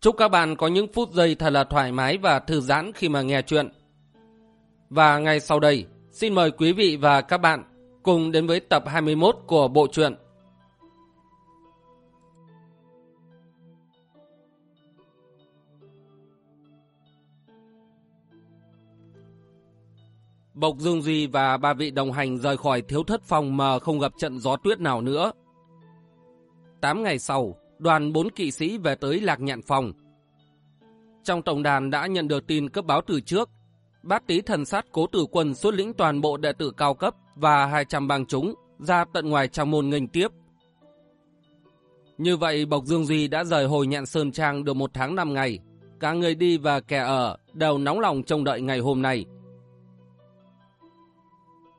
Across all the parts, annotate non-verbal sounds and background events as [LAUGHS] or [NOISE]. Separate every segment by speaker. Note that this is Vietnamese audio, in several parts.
Speaker 1: Chúc các bạn có những phút giây thật là thoải mái và thư giãn khi mà nghe chuyện. Và ngay sau đây, xin mời quý vị và các bạn cùng đến với tập 21 của bộ truyện. Bộc Dương Duy và ba vị đồng hành rời khỏi thiếu thất phòng mà không gặp trận gió tuyết nào nữa. Tám ngày sau, đoàn bốn kỵ sĩ về tới Lạc Nhạn Phòng. Trong tổng đàn đã nhận được tin cấp báo từ trước, bát tý thần sát cố tử quân xuất lĩnh toàn bộ đệ tử cao cấp và 200 bang chúng ra tận ngoài trong môn nghênh tiếp. Như vậy Bộc Dương Duy đã rời hồi nhạn Sơn Trang được một tháng năm ngày. Cả người đi và kẻ ở đều nóng lòng trông đợi ngày hôm nay.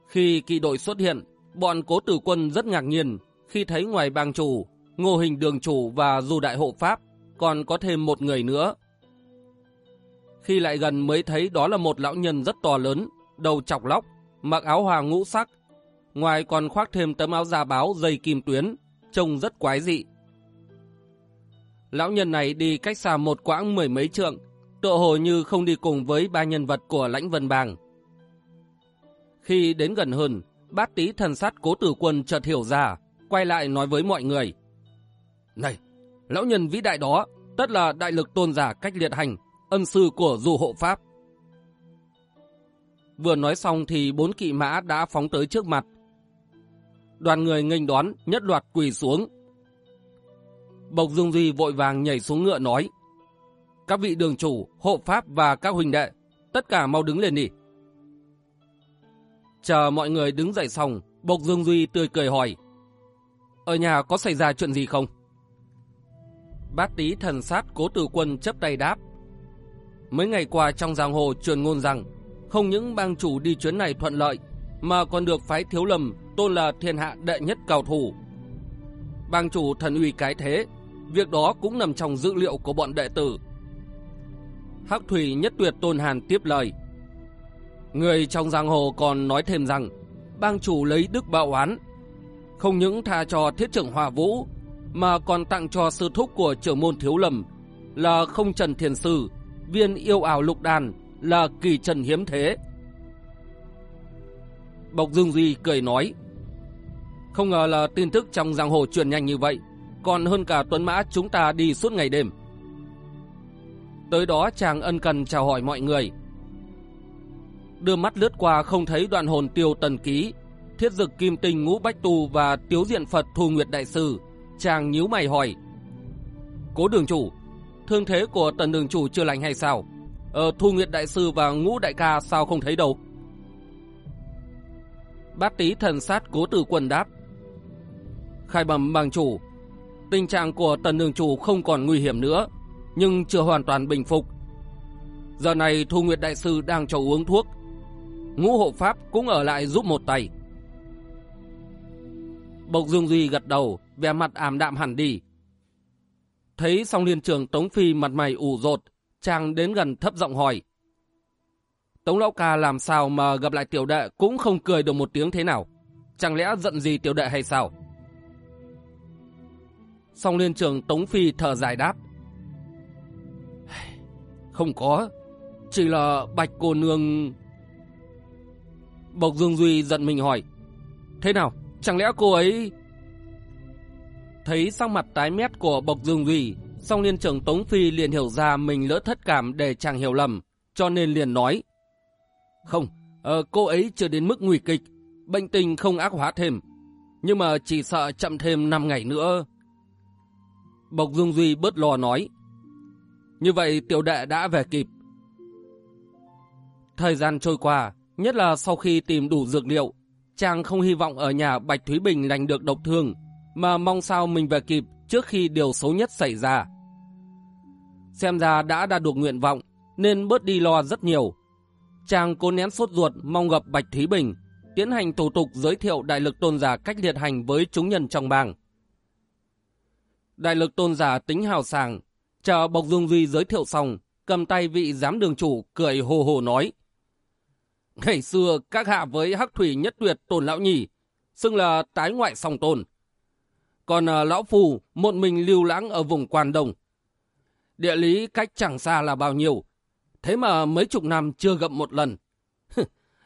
Speaker 1: Khi kỳ đội xuất hiện, bọn cố tử quân rất ngạc nhiên khi thấy ngoài bang chủ Ngô Hình Đường Chủ và Du Đại Hộ Pháp, còn có thêm một người nữa. Khi lại gần mới thấy đó là một lão nhân rất to lớn, đầu chọc lóc, mặc áo hoàng ngũ sắc. Ngoài còn khoác thêm tấm áo da báo dây kim tuyến, trông rất quái dị. Lão nhân này đi cách xa một quãng mười mấy trượng, tựa hồ như không đi cùng với ba nhân vật của lãnh vân bàng. Khi đến gần hơn, bát tí thần sát cố tử quân chợt hiểu ra, quay lại nói với mọi người. Này, lão nhân vĩ đại đó, tất là đại lực tôn giả cách liệt hành, ân sư của du hộ pháp. Vừa nói xong thì bốn kỵ mã đã phóng tới trước mặt. Đoàn người nghênh đón, nhất loạt quỳ xuống. Bộc Dương Duy vội vàng nhảy xuống ngựa nói. Các vị đường chủ, hộ pháp và các huynh đệ, tất cả mau đứng lên đi. Chờ mọi người đứng dậy xong, Bộc Dương Duy tươi cười hỏi. Ở nhà có xảy ra chuyện gì không? Bát tý thần sát cố tử quân chấp tay đáp. Mấy ngày qua trong giang hồ truyền ngôn rằng không những bang chủ đi chuyến này thuận lợi mà còn được phái thiếu lầm tôn là thiên hạ đệ nhất cao thủ. Bang chủ thần uy cái thế, việc đó cũng nằm trong dữ liệu của bọn đệ tử. Hắc Thủy nhất tuyệt tôn hàn tiếp lời. Người trong giang hồ còn nói thêm rằng bang chủ lấy đức bạo oán, không những tha cho thiết trưởng hòa vũ mà còn tặng cho sư thúc của trưởng môn thiếu lầm là không trần thiền sư, viên yêu ảo lục đàn là kỳ trần hiếm thế. Bộc Dương Duy cười nói, không ngờ là tin tức trong giang hồ truyền nhanh như vậy, còn hơn cả tuấn mã chúng ta đi suốt ngày đêm. Tới đó chàng ân cần chào hỏi mọi người. Đưa mắt lướt qua không thấy đoạn hồn tiêu tần ký, thiết dực kim tinh ngũ bách tu và tiếu diện Phật thu nguyệt đại sư Chàng nhíu mày hỏi. Cố đường chủ, thương thế của tần đường chủ chưa lành hay sao? Ờ, Thu Nguyệt Đại Sư và Ngũ Đại Ca sao không thấy đâu? Bát tí thần sát cố tử quân đáp. Khai bẩm bằng chủ, tình trạng của tần đường chủ không còn nguy hiểm nữa, nhưng chưa hoàn toàn bình phục. Giờ này Thu Nguyệt Đại Sư đang cho uống thuốc. Ngũ hộ pháp cũng ở lại giúp một tay. Bộc Dương Duy gật đầu, vẻ mặt ảm đạm hẳn đi. Thấy song liên trường Tống Phi mặt mày ủ rột, chàng đến gần thấp giọng hỏi. Tống Lão Ca làm sao mà gặp lại tiểu đệ cũng không cười được một tiếng thế nào? Chẳng lẽ giận gì tiểu đệ hay sao? Song liên trường Tống Phi thở dài đáp. Không có, chỉ là bạch cô nương... Bộc Dương Duy giận mình hỏi. Thế nào, chẳng lẽ cô ấy... Thấy sắc mặt tái mét của Bộc Dương Duy, song liên trưởng Tống Phi liền hiểu ra mình lỡ thất cảm để chàng hiểu lầm, cho nên liền nói. Không, ờ, cô ấy chưa đến mức nguy kịch, bệnh tình không ác hóa thêm, nhưng mà chỉ sợ chậm thêm 5 ngày nữa. Bộc Dương Duy bớt lo nói. Như vậy tiểu đệ đã về kịp. Thời gian trôi qua, nhất là sau khi tìm đủ dược liệu, chàng không hy vọng ở nhà Bạch Thúy Bình lành được độc thương, mà mong sao mình về kịp trước khi điều xấu nhất xảy ra. Xem ra đã đạt được nguyện vọng, nên bớt đi lo rất nhiều. Chàng cố nén sốt ruột mong gặp Bạch Thí Bình, tiến hành thủ tục giới thiệu đại lực tôn giả cách liệt hành với chúng nhân trong bang. Đại lực tôn giả tính hào sàng, chờ Bộc Dương Duy giới thiệu xong, cầm tay vị giám đường chủ cười hồ hồ nói. Ngày xưa các hạ với hắc thủy nhất tuyệt tồn lão nhỉ, xưng là tái ngoại song tôn. Còn à, lão phù một mình lưu lãng ở vùng quan đông. Địa lý cách chẳng xa là bao nhiêu, thế mà mấy chục năm chưa gặp một lần.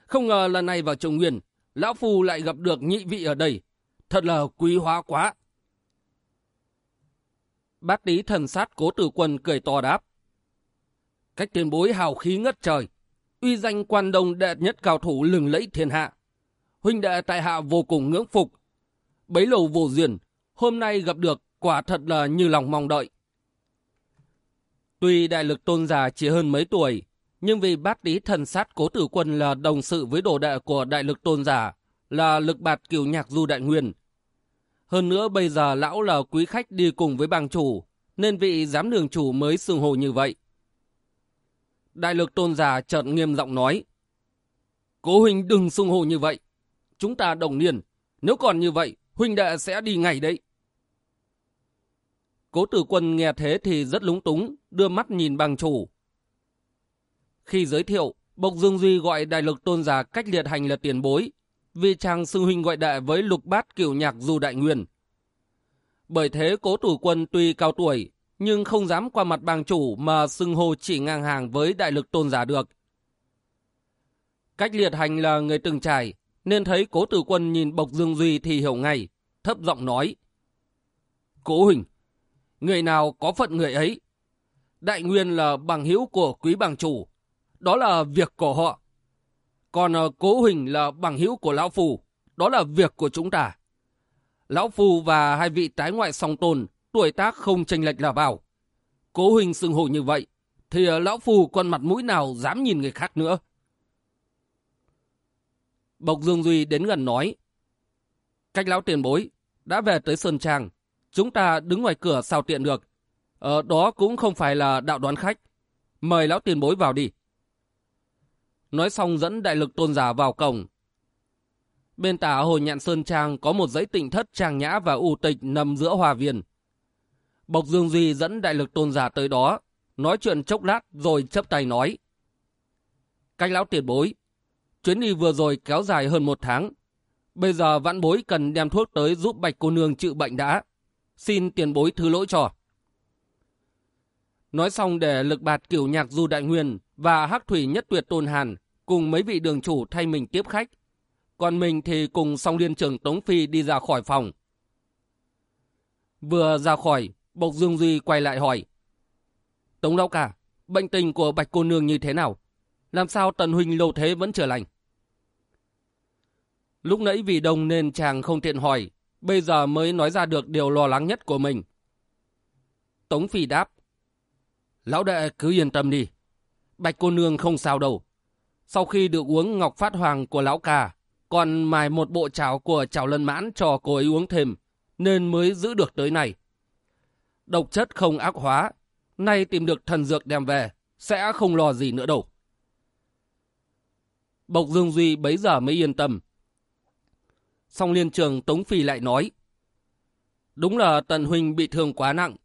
Speaker 1: Không ngờ lần này vào Trung Nguyên, lão phù lại gặp được nhị vị ở đây. Thật là quý hóa quá. Bát lý thần sát cố tử quân cười to đáp. Cách tiền bối hào khí ngất trời, uy danh quan đông đệ nhất cao thủ lừng lẫy thiên hạ. Huynh đệ tại hạ vô cùng ngưỡng phục. Bấy lâu vô duyên, hôm nay gặp được quả thật là như lòng mong đợi. Tuy đại lực tôn giả chỉ hơn mấy tuổi, nhưng vì bát lý thần sát cố tử quân là đồng sự với đồ đệ của đại lực tôn giả, là lực bạt kiều nhạc du đại nguyên. Hơn nữa bây giờ lão là quý khách đi cùng với bang chủ, nên vị giám đường chủ mới xưng hồ như vậy. Đại lực tôn giả chợt nghiêm giọng nói. Cố huynh đừng xưng hồ như vậy. Chúng ta đồng niên. Nếu còn như vậy, huynh đệ sẽ đi ngay đấy. Cố tử quân nghe thế thì rất lúng túng, đưa mắt nhìn bang chủ. Khi giới thiệu, Bộc Dương Duy gọi đại lực tôn giả cách liệt hành là tiền bối, vì chàng sư huynh gọi đệ với lục bát kiểu nhạc du đại nguyên. Bởi thế cố tử quân tuy cao tuổi, nhưng không dám qua mặt bang chủ mà xưng hô chỉ ngang hàng với đại lực tôn giả được. Cách liệt hành là người từng trải, nên thấy cố tử quân nhìn Bộc Dương Duy thì hiểu ngay, thấp giọng nói. Cố huynh người nào có phận người ấy. Đại Nguyên là bằng hữu của quý bằng chủ, đó là việc của họ. Còn ờ, Cố Huỳnh là bằng hữu của Lão Phù, đó là việc của chúng ta. Lão Phù và hai vị tái ngoại song tồn tuổi tác không tranh lệch là bảo Cố huỳnh xưng hổ như vậy, thì ờ, lão phù còn mặt mũi nào dám nhìn người khác nữa. Bộc Dương Duy đến gần nói, cách lão tiền bối, đã về tới Sơn Trang, chúng ta đứng ngoài cửa sao tiện được. Ở ờ, đó cũng không phải là đạo đoán khách. Mời lão tiền bối vào đi. Nói xong dẫn đại lực tôn giả vào cổng. Bên tả hồ nhạn Sơn Trang có một dãy tịnh thất trang nhã và u tịch nằm giữa hòa viên. Bộc Dương Duy dẫn đại lực tôn giả tới đó, nói chuyện chốc lát rồi chấp tay nói. Cách lão tiền bối, chuyến đi vừa rồi kéo dài hơn một tháng. Bây giờ vãn bối cần đem thuốc tới giúp bạch cô nương chữa bệnh đã. Xin tiền bối thứ lỗi cho. Nói xong để lực bạt kiểu nhạc du đại nguyên và hắc thủy nhất tuyệt tôn hàn cùng mấy vị đường chủ thay mình tiếp khách. Còn mình thì cùng song liên trường Tống Phi đi ra khỏi phòng. Vừa ra khỏi, Bộc Dương Duy quay lại hỏi. Tống lão cả, bệnh tình của Bạch cô nương như thế nào? Làm sao Tần Huynh lâu thế vẫn trở lành? Lúc nãy vì đông nên chàng không tiện hỏi, bây giờ mới nói ra được điều lo lắng nhất của mình. Tống Phi đáp. Lão đệ cứ yên tâm đi. Bạch cô nương không sao đâu. Sau khi được uống ngọc phát hoàng của lão ca, còn mài một bộ cháo của chảo lân mãn cho cô ấy uống thêm, nên mới giữ được tới này độc chất không ác hóa, nay tìm được thần dược đem về, sẽ không lo gì nữa đâu. Bộc Dương Duy bấy giờ mới yên tâm. Song liên trường Tống Phi lại nói, Đúng là Tần Huynh bị thương quá nặng.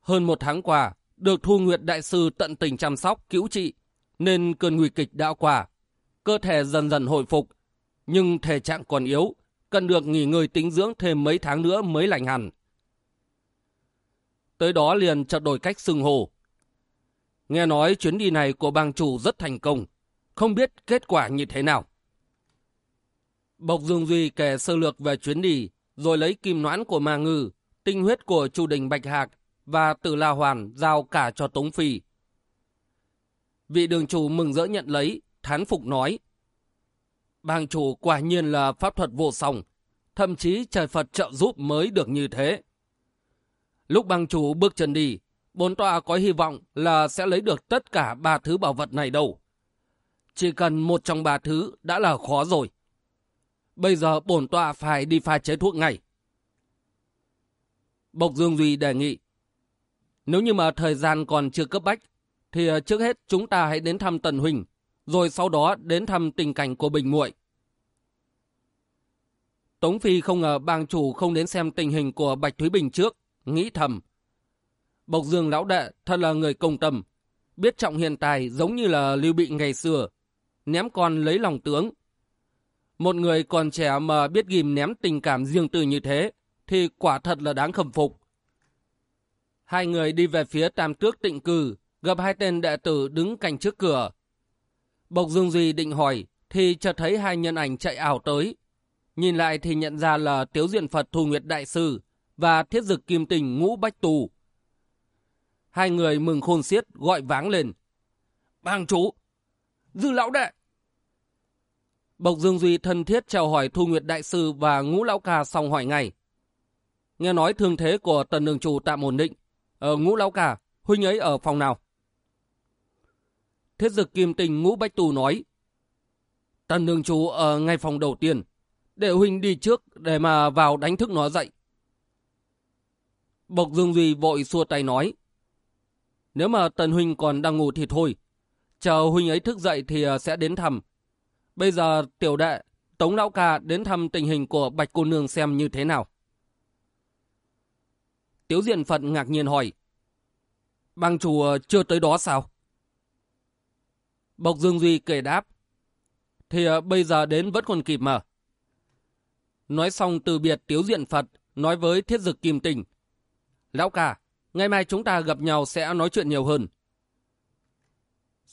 Speaker 1: Hơn một tháng qua, được Thu Nguyệt Đại Sư tận tình chăm sóc, cứu trị, nên cơn nguy kịch đã qua. Cơ thể dần dần hồi phục, nhưng thể trạng còn yếu, cần được nghỉ ngơi tính dưỡng thêm mấy tháng nữa mới lành hẳn tới đó liền chợt đổi cách xưng hồ. Nghe nói chuyến đi này của bang chủ rất thành công, không biết kết quả như thế nào. Bộc Dương Duy kể sơ lược về chuyến đi, rồi lấy kim noãn của Ma Ngư, tinh huyết của Chu Đình Bạch Hạc và Tử La Hoàn giao cả cho Tống Phi. Vị đường chủ mừng rỡ nhận lấy, thán phục nói. Bang chủ quả nhiên là pháp thuật vô song, thậm chí trời Phật trợ giúp mới được như thế. Lúc bang chủ bước chân đi, bốn tòa có hy vọng là sẽ lấy được tất cả ba thứ bảo vật này đâu. Chỉ cần một trong ba thứ đã là khó rồi. Bây giờ bổn tọa phải đi pha chế thuốc ngay. Bộc Dương Duy đề nghị. Nếu như mà thời gian còn chưa cấp bách, thì ờ, trước hết chúng ta hãy đến thăm Tần Huỳnh, rồi sau đó đến thăm tình cảnh của Bình muội. Tống Phi không ngờ bang chủ không đến xem tình hình của Bạch Thúy Bình trước, nghĩ thầm. Bộc Dương lão đệ thật là người công tâm, biết trọng hiện tài giống như là lưu bị ngày xưa, ném con lấy lòng tướng. Một người còn trẻ mà biết ghim ném tình cảm riêng tư như thế, thì quả thật là đáng khâm phục. Hai người đi về phía tam tước tịnh cư, gặp hai tên đệ tử đứng cạnh trước cửa. Bộc Dương Duy định hỏi, thì chợt thấy hai nhân ảnh chạy ảo tới. Nhìn lại thì nhận ra là Tiếu Diện Phật Thù Nguyệt Đại Sư và Thiết Dực Kim Tình Ngũ Bách Tù. Hai người mừng khôn xiết gọi váng lên. Bang chủ, dư lão đệ. Bộc Dương Duy thân thiết chào hỏi Thu Nguyệt Đại Sư và Ngũ Lão Ca xong hỏi ngay. Nghe nói thương thế của tần đường chủ tạm ổn định. ở Ngũ Lão Ca, huynh ấy ở phòng nào? Thiết dực kim tình Ngũ Bách Tù nói. Tần đường chủ ở ngay phòng đầu tiên. Để huynh đi trước để mà vào đánh thức nó dậy. Bộc Dương Duy vội xua tay nói. Nếu mà Tần Huynh còn đang ngủ thì thôi. Chờ Huynh ấy thức dậy thì ờ, sẽ đến thăm. Bây giờ tiểu đệ, Tống Lão Ca đến thăm tình hình của Bạch Cô Nương xem như thế nào. Tiếu Diện Phật ngạc nhiên hỏi. Bang chủ ờ, chưa tới đó sao? Bộc Dương Duy kể đáp. Thì ờ, bây giờ đến vẫn còn kịp mà. Nói xong từ biệt Tiếu Diện Phật, nói với Thiết Dực Kim Tình. Lão ca, ngày mai chúng ta gặp nhau sẽ nói chuyện nhiều hơn.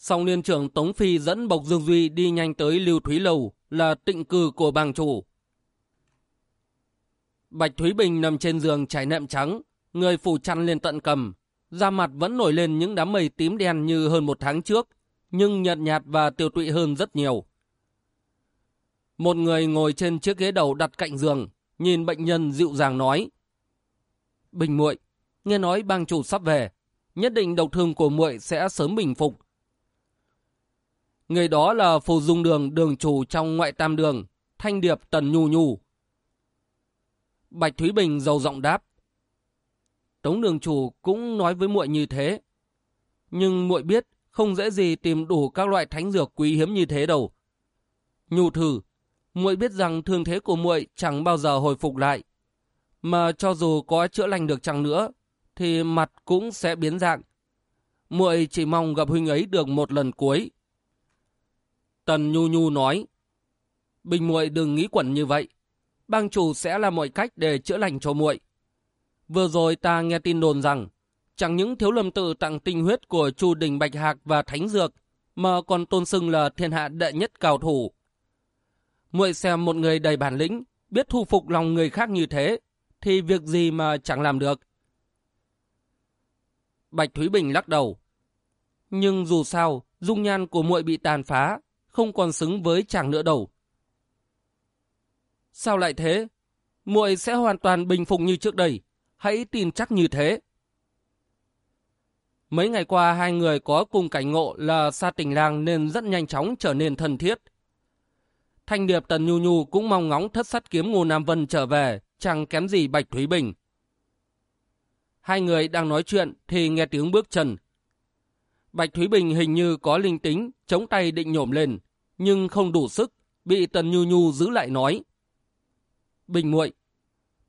Speaker 1: Song liên trưởng Tống Phi dẫn Bộc Dương Duy đi nhanh tới Lưu Thúy Lầu là tịnh cư của bang chủ. Bạch Thúy Bình nằm trên giường trải nệm trắng, người phủ chăn lên tận cầm. Da mặt vẫn nổi lên những đám mây tím đen như hơn một tháng trước, nhưng nhợt nhạt và tiêu tụy hơn rất nhiều. Một người ngồi trên chiếc ghế đầu đặt cạnh giường, nhìn bệnh nhân dịu dàng nói. Bình muội, nghe nói bang chủ sắp về, nhất định độc thương của muội sẽ sớm bình phục. Người đó là phù dung đường đường chủ trong ngoại tam đường, thanh điệp tần nhu nhu. Bạch Thúy Bình giàu giọng đáp. Tống đường chủ cũng nói với muội như thế. Nhưng muội biết không dễ gì tìm đủ các loại thánh dược quý hiếm như thế đâu. Nhu thử, muội biết rằng thương thế của muội chẳng bao giờ hồi phục lại. Mà cho dù có chữa lành được chăng nữa, thì mặt cũng sẽ biến dạng. Muội chỉ mong gặp huynh ấy được một lần cuối. Tần Nhu Nhu nói, Bình muội đừng nghĩ quẩn như vậy. Bang chủ sẽ là mọi cách để chữa lành cho muội. Vừa rồi ta nghe tin đồn rằng, chẳng những thiếu lâm tự tặng tinh huyết của Chu Đình Bạch Hạc và Thánh Dược, mà còn tôn xưng là thiên hạ đệ nhất cao thủ. Muội xem một người đầy bản lĩnh, biết thu phục lòng người khác như thế, thì việc gì mà chẳng làm được. Bạch Thúy Bình lắc đầu. Nhưng dù sao, dung nhan của muội bị tàn phá, không còn xứng với chàng nữa đâu. Sao lại thế? Muội sẽ hoàn toàn bình phục như trước đây. Hãy tin chắc như thế. Mấy ngày qua hai người có cùng cảnh ngộ là xa tình lang nên rất nhanh chóng trở nên thân thiết. Thanh điệp Tần Nhu Nhu cũng mong ngóng thất sắt kiếm Ngô Nam Vân trở về, chẳng kém gì Bạch Thúy Bình. Hai người đang nói chuyện thì nghe tiếng bước chân. Bạch Thúy Bình hình như có linh tính, chống tay định nhổm lên, nhưng không đủ sức, bị Tần Nhu Nhu giữ lại nói. Bình muội,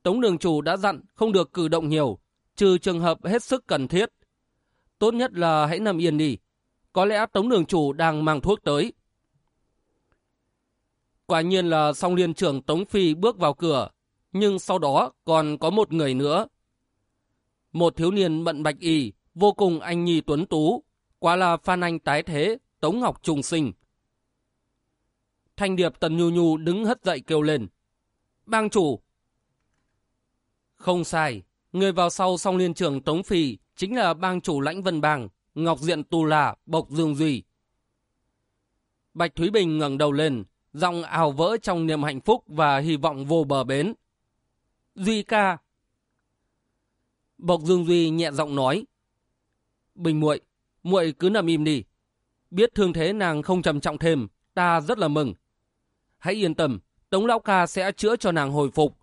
Speaker 1: Tống đường chủ đã dặn không được cử động nhiều, trừ trường hợp hết sức cần thiết. Tốt nhất là hãy nằm yên đi. Có lẽ Tống đường chủ đang mang thuốc tới. Quả nhiên là song liên trưởng Tống Phi bước vào cửa, nhưng sau đó còn có một người nữa. Một thiếu niên bận bạch y, vô cùng anh nhi tuấn tú, quá là Phan Anh tái thế, Tống Ngọc trùng sinh. Thanh điệp Tần Nhu Nhu đứng hất dậy kêu lên. Bang chủ! Không sai, người vào sau song liên trưởng Tống Phi chính là bang chủ lãnh vân bang, Ngọc Diện Tù Là, Bộc Dương Duy. Bạch Thúy Bình ngẩng đầu lên, giọng ảo vỡ trong niềm hạnh phúc và hy vọng vô bờ bến. Duy ca! Bộc Dương Duy nhẹ giọng nói. Bình muội, muội cứ nằm im đi. Biết thương thế nàng không trầm trọng thêm, ta rất là mừng. Hãy yên tâm, Tống Lão Ca sẽ chữa cho nàng hồi phục.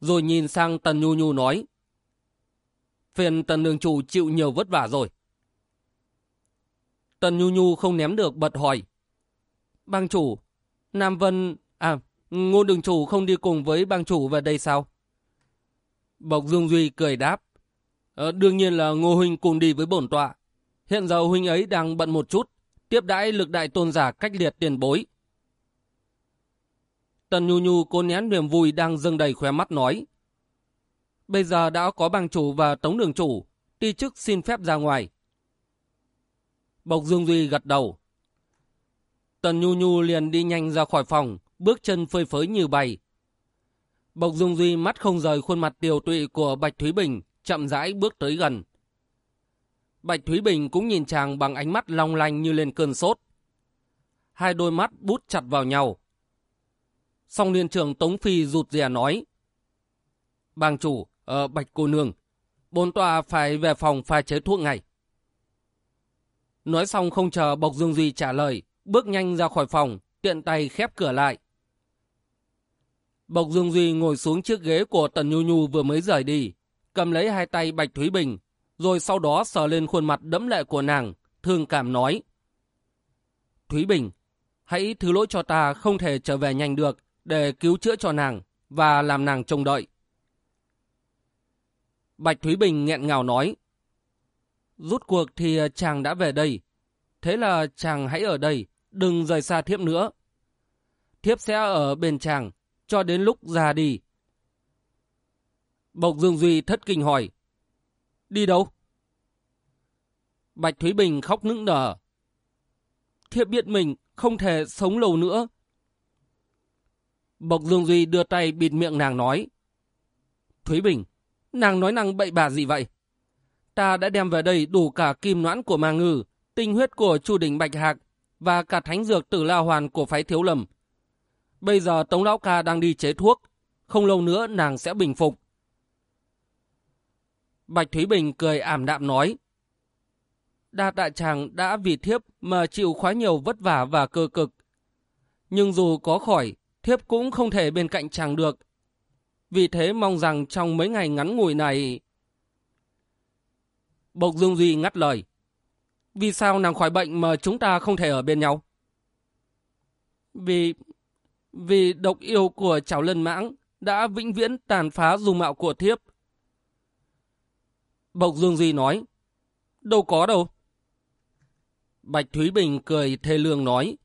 Speaker 1: Rồi nhìn sang Tần Nhu Nhu nói. Phiền Tần Nương Chủ chịu nhiều vất vả rồi. Tần Nhu Nhu không ném được bật hỏi. Bang chủ, Nam Vân, à, ngô đường chủ không đi cùng với bang chủ về đây sao? Bộc Dương Duy cười đáp. Ờ, đương nhiên là Ngô Huynh cùng đi với bổn tọa. Hiện giờ Huynh ấy đang bận một chút, tiếp đãi lực đại tôn giả cách liệt tiền bối. Tần Nhu Nhu cố nén niềm vui đang dâng đầy khóe mắt nói. Bây giờ đã có bang chủ và tống đường chủ, ti chức xin phép ra ngoài. Bộc Dương Duy gật đầu. Tần Nhu Nhu liền đi nhanh ra khỏi phòng, bước chân phơi phới như bay. Bộc Dương Duy mắt không rời khuôn mặt tiều tụy của Bạch Thúy Bình, chậm rãi bước tới gần. Bạch Thúy Bình cũng nhìn chàng bằng ánh mắt long lanh như lên cơn sốt. Hai đôi mắt bút chặt vào nhau. Song liên Trường Tống Phi rụt rè nói. "Bàng chủ, ở Bạch Cô Nương, bốn tòa phải về phòng pha chế thuốc ngay. Nói xong không chờ Bộc Dương Duy trả lời, bước nhanh ra khỏi phòng, tiện tay khép cửa lại. Bộc Dương Duy ngồi xuống chiếc ghế của Tần Nhu Nhu vừa mới rời đi, cầm lấy hai tay Bạch Thúy Bình, rồi sau đó sờ lên khuôn mặt đẫm lệ của nàng, thương cảm nói. Thúy Bình, hãy thứ lỗi cho ta không thể trở về nhanh được để cứu chữa cho nàng và làm nàng trông đợi. Bạch Thúy Bình nghẹn ngào nói. Rút cuộc thì chàng đã về đây. Thế là chàng hãy ở đây, đừng rời xa thiếp nữa. Thiếp sẽ ở bên chàng, cho đến lúc già đi. Bộc Dương Duy thất kinh hỏi. Đi đâu? Bạch Thúy Bình khóc nức nở. Thiếp biết mình không thể sống lâu nữa. Bộc Dương Duy đưa tay bịt miệng nàng nói. Thúy Bình, nàng nói năng bậy bạ gì vậy? Ta đã đem về đây đủ cả kim noãn của ma ngư, tinh huyết của chu đỉnh Bạch Hạc và cả thánh dược tử la hoàn của phái thiếu lầm. Bây giờ Tống Lão Ca đang đi chế thuốc, không lâu nữa nàng sẽ bình phục. Bạch Thúy Bình cười ảm đạm nói. Đa đại chàng đã vì thiếp mà chịu quá nhiều vất vả và cơ cực. Nhưng dù có khỏi, thiếp cũng không thể bên cạnh chàng được. Vì thế mong rằng trong mấy ngày ngắn ngủi này... Bộc Dương Duy ngắt lời. Vì sao nàng khỏi bệnh mà chúng ta không thể ở bên nhau? Vì... Vì độc yêu của cháu lân mãng đã vĩnh viễn tàn phá dung mạo của thiếp. Bộc Dương Duy nói. Đâu có đâu. Bạch Thúy Bình cười thê lương nói.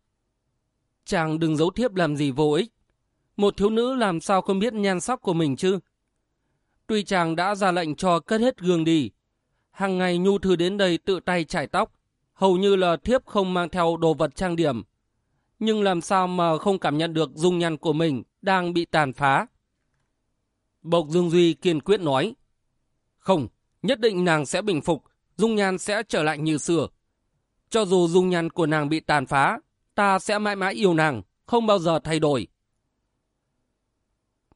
Speaker 1: Chàng đừng giấu thiếp làm gì vô ích. Một thiếu nữ làm sao không biết nhan sắc của mình chứ? Tuy chàng đã ra lệnh cho cất hết gương đi, hàng ngày Nhu Thư đến đây tự tay chải tóc, hầu như là thiếp không mang theo đồ vật trang điểm. Nhưng làm sao mà không cảm nhận được dung nhan của mình đang bị tàn phá? Bộc Dương Duy kiên quyết nói, Không, nhất định nàng sẽ bình phục, dung nhan sẽ trở lại như xưa. Cho dù dung nhan của nàng bị tàn phá, ta sẽ mãi mãi yêu nàng, không bao giờ thay đổi.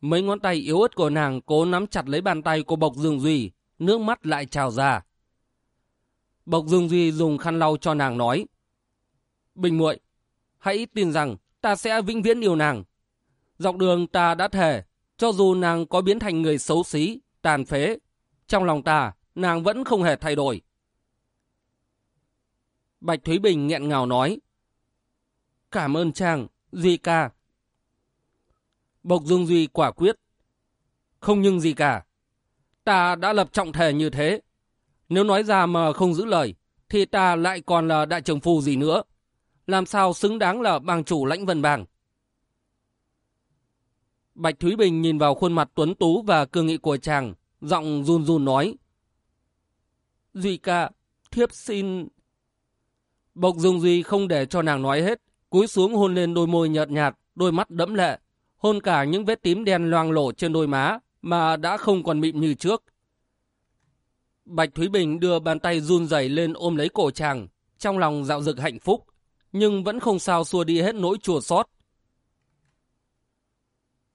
Speaker 1: Mấy ngón tay yếu ớt của nàng cố nắm chặt lấy bàn tay của Bộc Dương Duy, nước mắt lại trào ra. Bộc Dương Duy dùng khăn lau cho nàng nói. Bình muội, hãy tin rằng ta sẽ vĩnh viễn yêu nàng. Dọc đường ta đã thề, cho dù nàng có biến thành người xấu xí, tàn phế, trong lòng ta, nàng vẫn không hề thay đổi. Bạch Thúy Bình nghẹn ngào nói. Cảm ơn chàng, Duy ca. Bộc Dương Duy quả quyết. Không nhưng gì cả. Ta đã lập trọng thể như thế. Nếu nói ra mà không giữ lời, thì ta lại còn là đại trưởng phu gì nữa. Làm sao xứng đáng là bang chủ lãnh vân bang. Bạch Thúy Bình nhìn vào khuôn mặt tuấn tú và cương nghị của chàng, giọng run run nói. Duy ca, thiếp xin... Bộc Dương Duy không để cho nàng nói hết, cúi xuống hôn lên đôi môi nhợt nhạt, đôi mắt đẫm lệ, hôn cả những vết tím đen loang lổ trên đôi má mà đã không còn mịn như trước. Bạch Thúy Bình đưa bàn tay run rẩy lên ôm lấy cổ chàng, trong lòng dạo dực hạnh phúc, nhưng vẫn không sao xua đi hết nỗi chùa xót.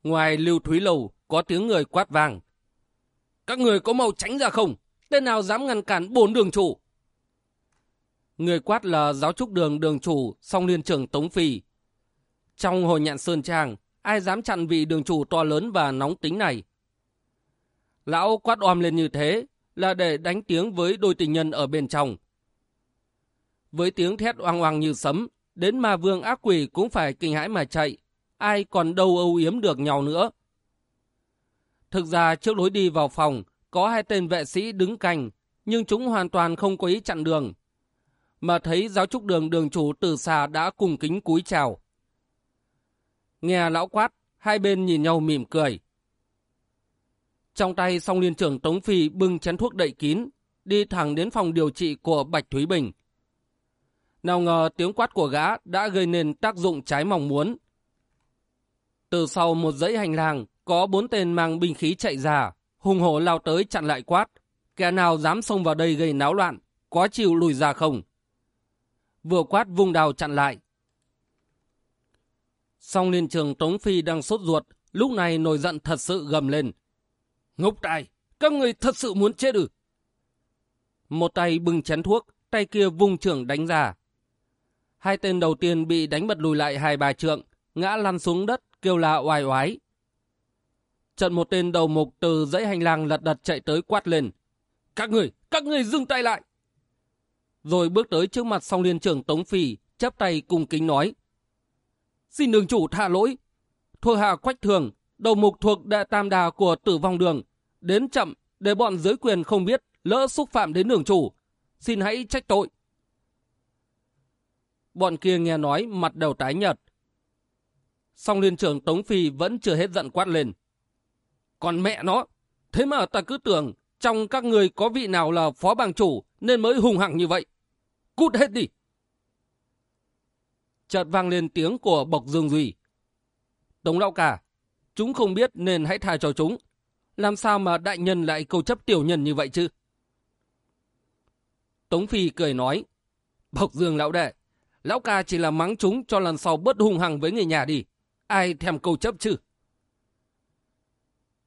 Speaker 1: Ngoài Lưu Thúy Lầu có tiếng người quát vang. Các người có mau tránh ra không? Tên nào dám ngăn cản bốn đường chủ? Người quát là giáo trúc đường đường chủ, song liên trưởng Tống Phi. Trong hồi nhạn Sơn Trang, ai dám chặn vị đường chủ to lớn và nóng tính này? Lão quát oam lên như thế là để đánh tiếng với đôi tình nhân ở bên trong. với tiếng thét oang oang như sấm, đến ma vương ác quỷ cũng phải kinh hãi mà chạy, ai còn đâu âu yếm được nhau nữa. Thực ra trước lối đi vào phòng, có hai tên vệ sĩ đứng canh, nhưng chúng hoàn toàn không có ý chặn đường. Mà thấy giáo trúc đường đường chủ từ xa đã cùng kính cúi chào. Nghe lão quát, hai bên nhìn nhau mỉm cười. Trong tay song liên trưởng Tống Phi bưng chén thuốc đậy kín, đi thẳng đến phòng điều trị của Bạch Thúy Bình. Nào ngờ tiếng quát của gã đã gây nên tác dụng trái mong muốn. Từ sau một dãy hành lang, có bốn tên mang binh khí chạy ra, hùng hổ lao tới chặn lại quát. Kẻ nào dám xông vào đây gây náo loạn, có chịu lùi ra không? Vừa quát vung đào chặn lại. Song liên trường Tống Phi đang sốt ruột, lúc này nổi giận thật sự gầm lên. Ngốc tài, các người thật sự muốn chết ư? Một tay bưng chén thuốc, tay kia vung trưởng đánh ra. Hai tên đầu tiên bị đánh bật lùi lại hai bà trượng, ngã lăn xuống đất, kêu la oai oái. Trận một tên đầu mục từ dãy hành lang lật đật chạy tới quát lên. Các người, các người dừng tay lại! Rồi bước tới trước mặt song liên trưởng Tống Phi, chắp tay cùng kính nói. Xin đường chủ tha lỗi. Thuộc hạ quách thường, đầu mục thuộc đại tam đà của tử vong đường. Đến chậm để bọn dưới quyền không biết lỡ xúc phạm đến đường chủ. Xin hãy trách tội. Bọn kia nghe nói mặt đầu tái nhợt. Song liên trưởng Tống Phi vẫn chưa hết giận quát lên. Còn mẹ nó, thế mà ta cứ tưởng trong các người có vị nào là phó bang chủ nên mới hùng hằng như vậy. Cút hết đi. Chợt vang lên tiếng của Bộc Dương Duy. Tống lão cả, chúng không biết nên hãy tha cho chúng. Làm sao mà đại nhân lại câu chấp tiểu nhân như vậy chứ? Tống Phi cười nói. Bộc Dương lão đệ, lão ca chỉ là mắng chúng cho lần sau bớt hung hăng với người nhà đi. Ai thèm câu chấp chứ?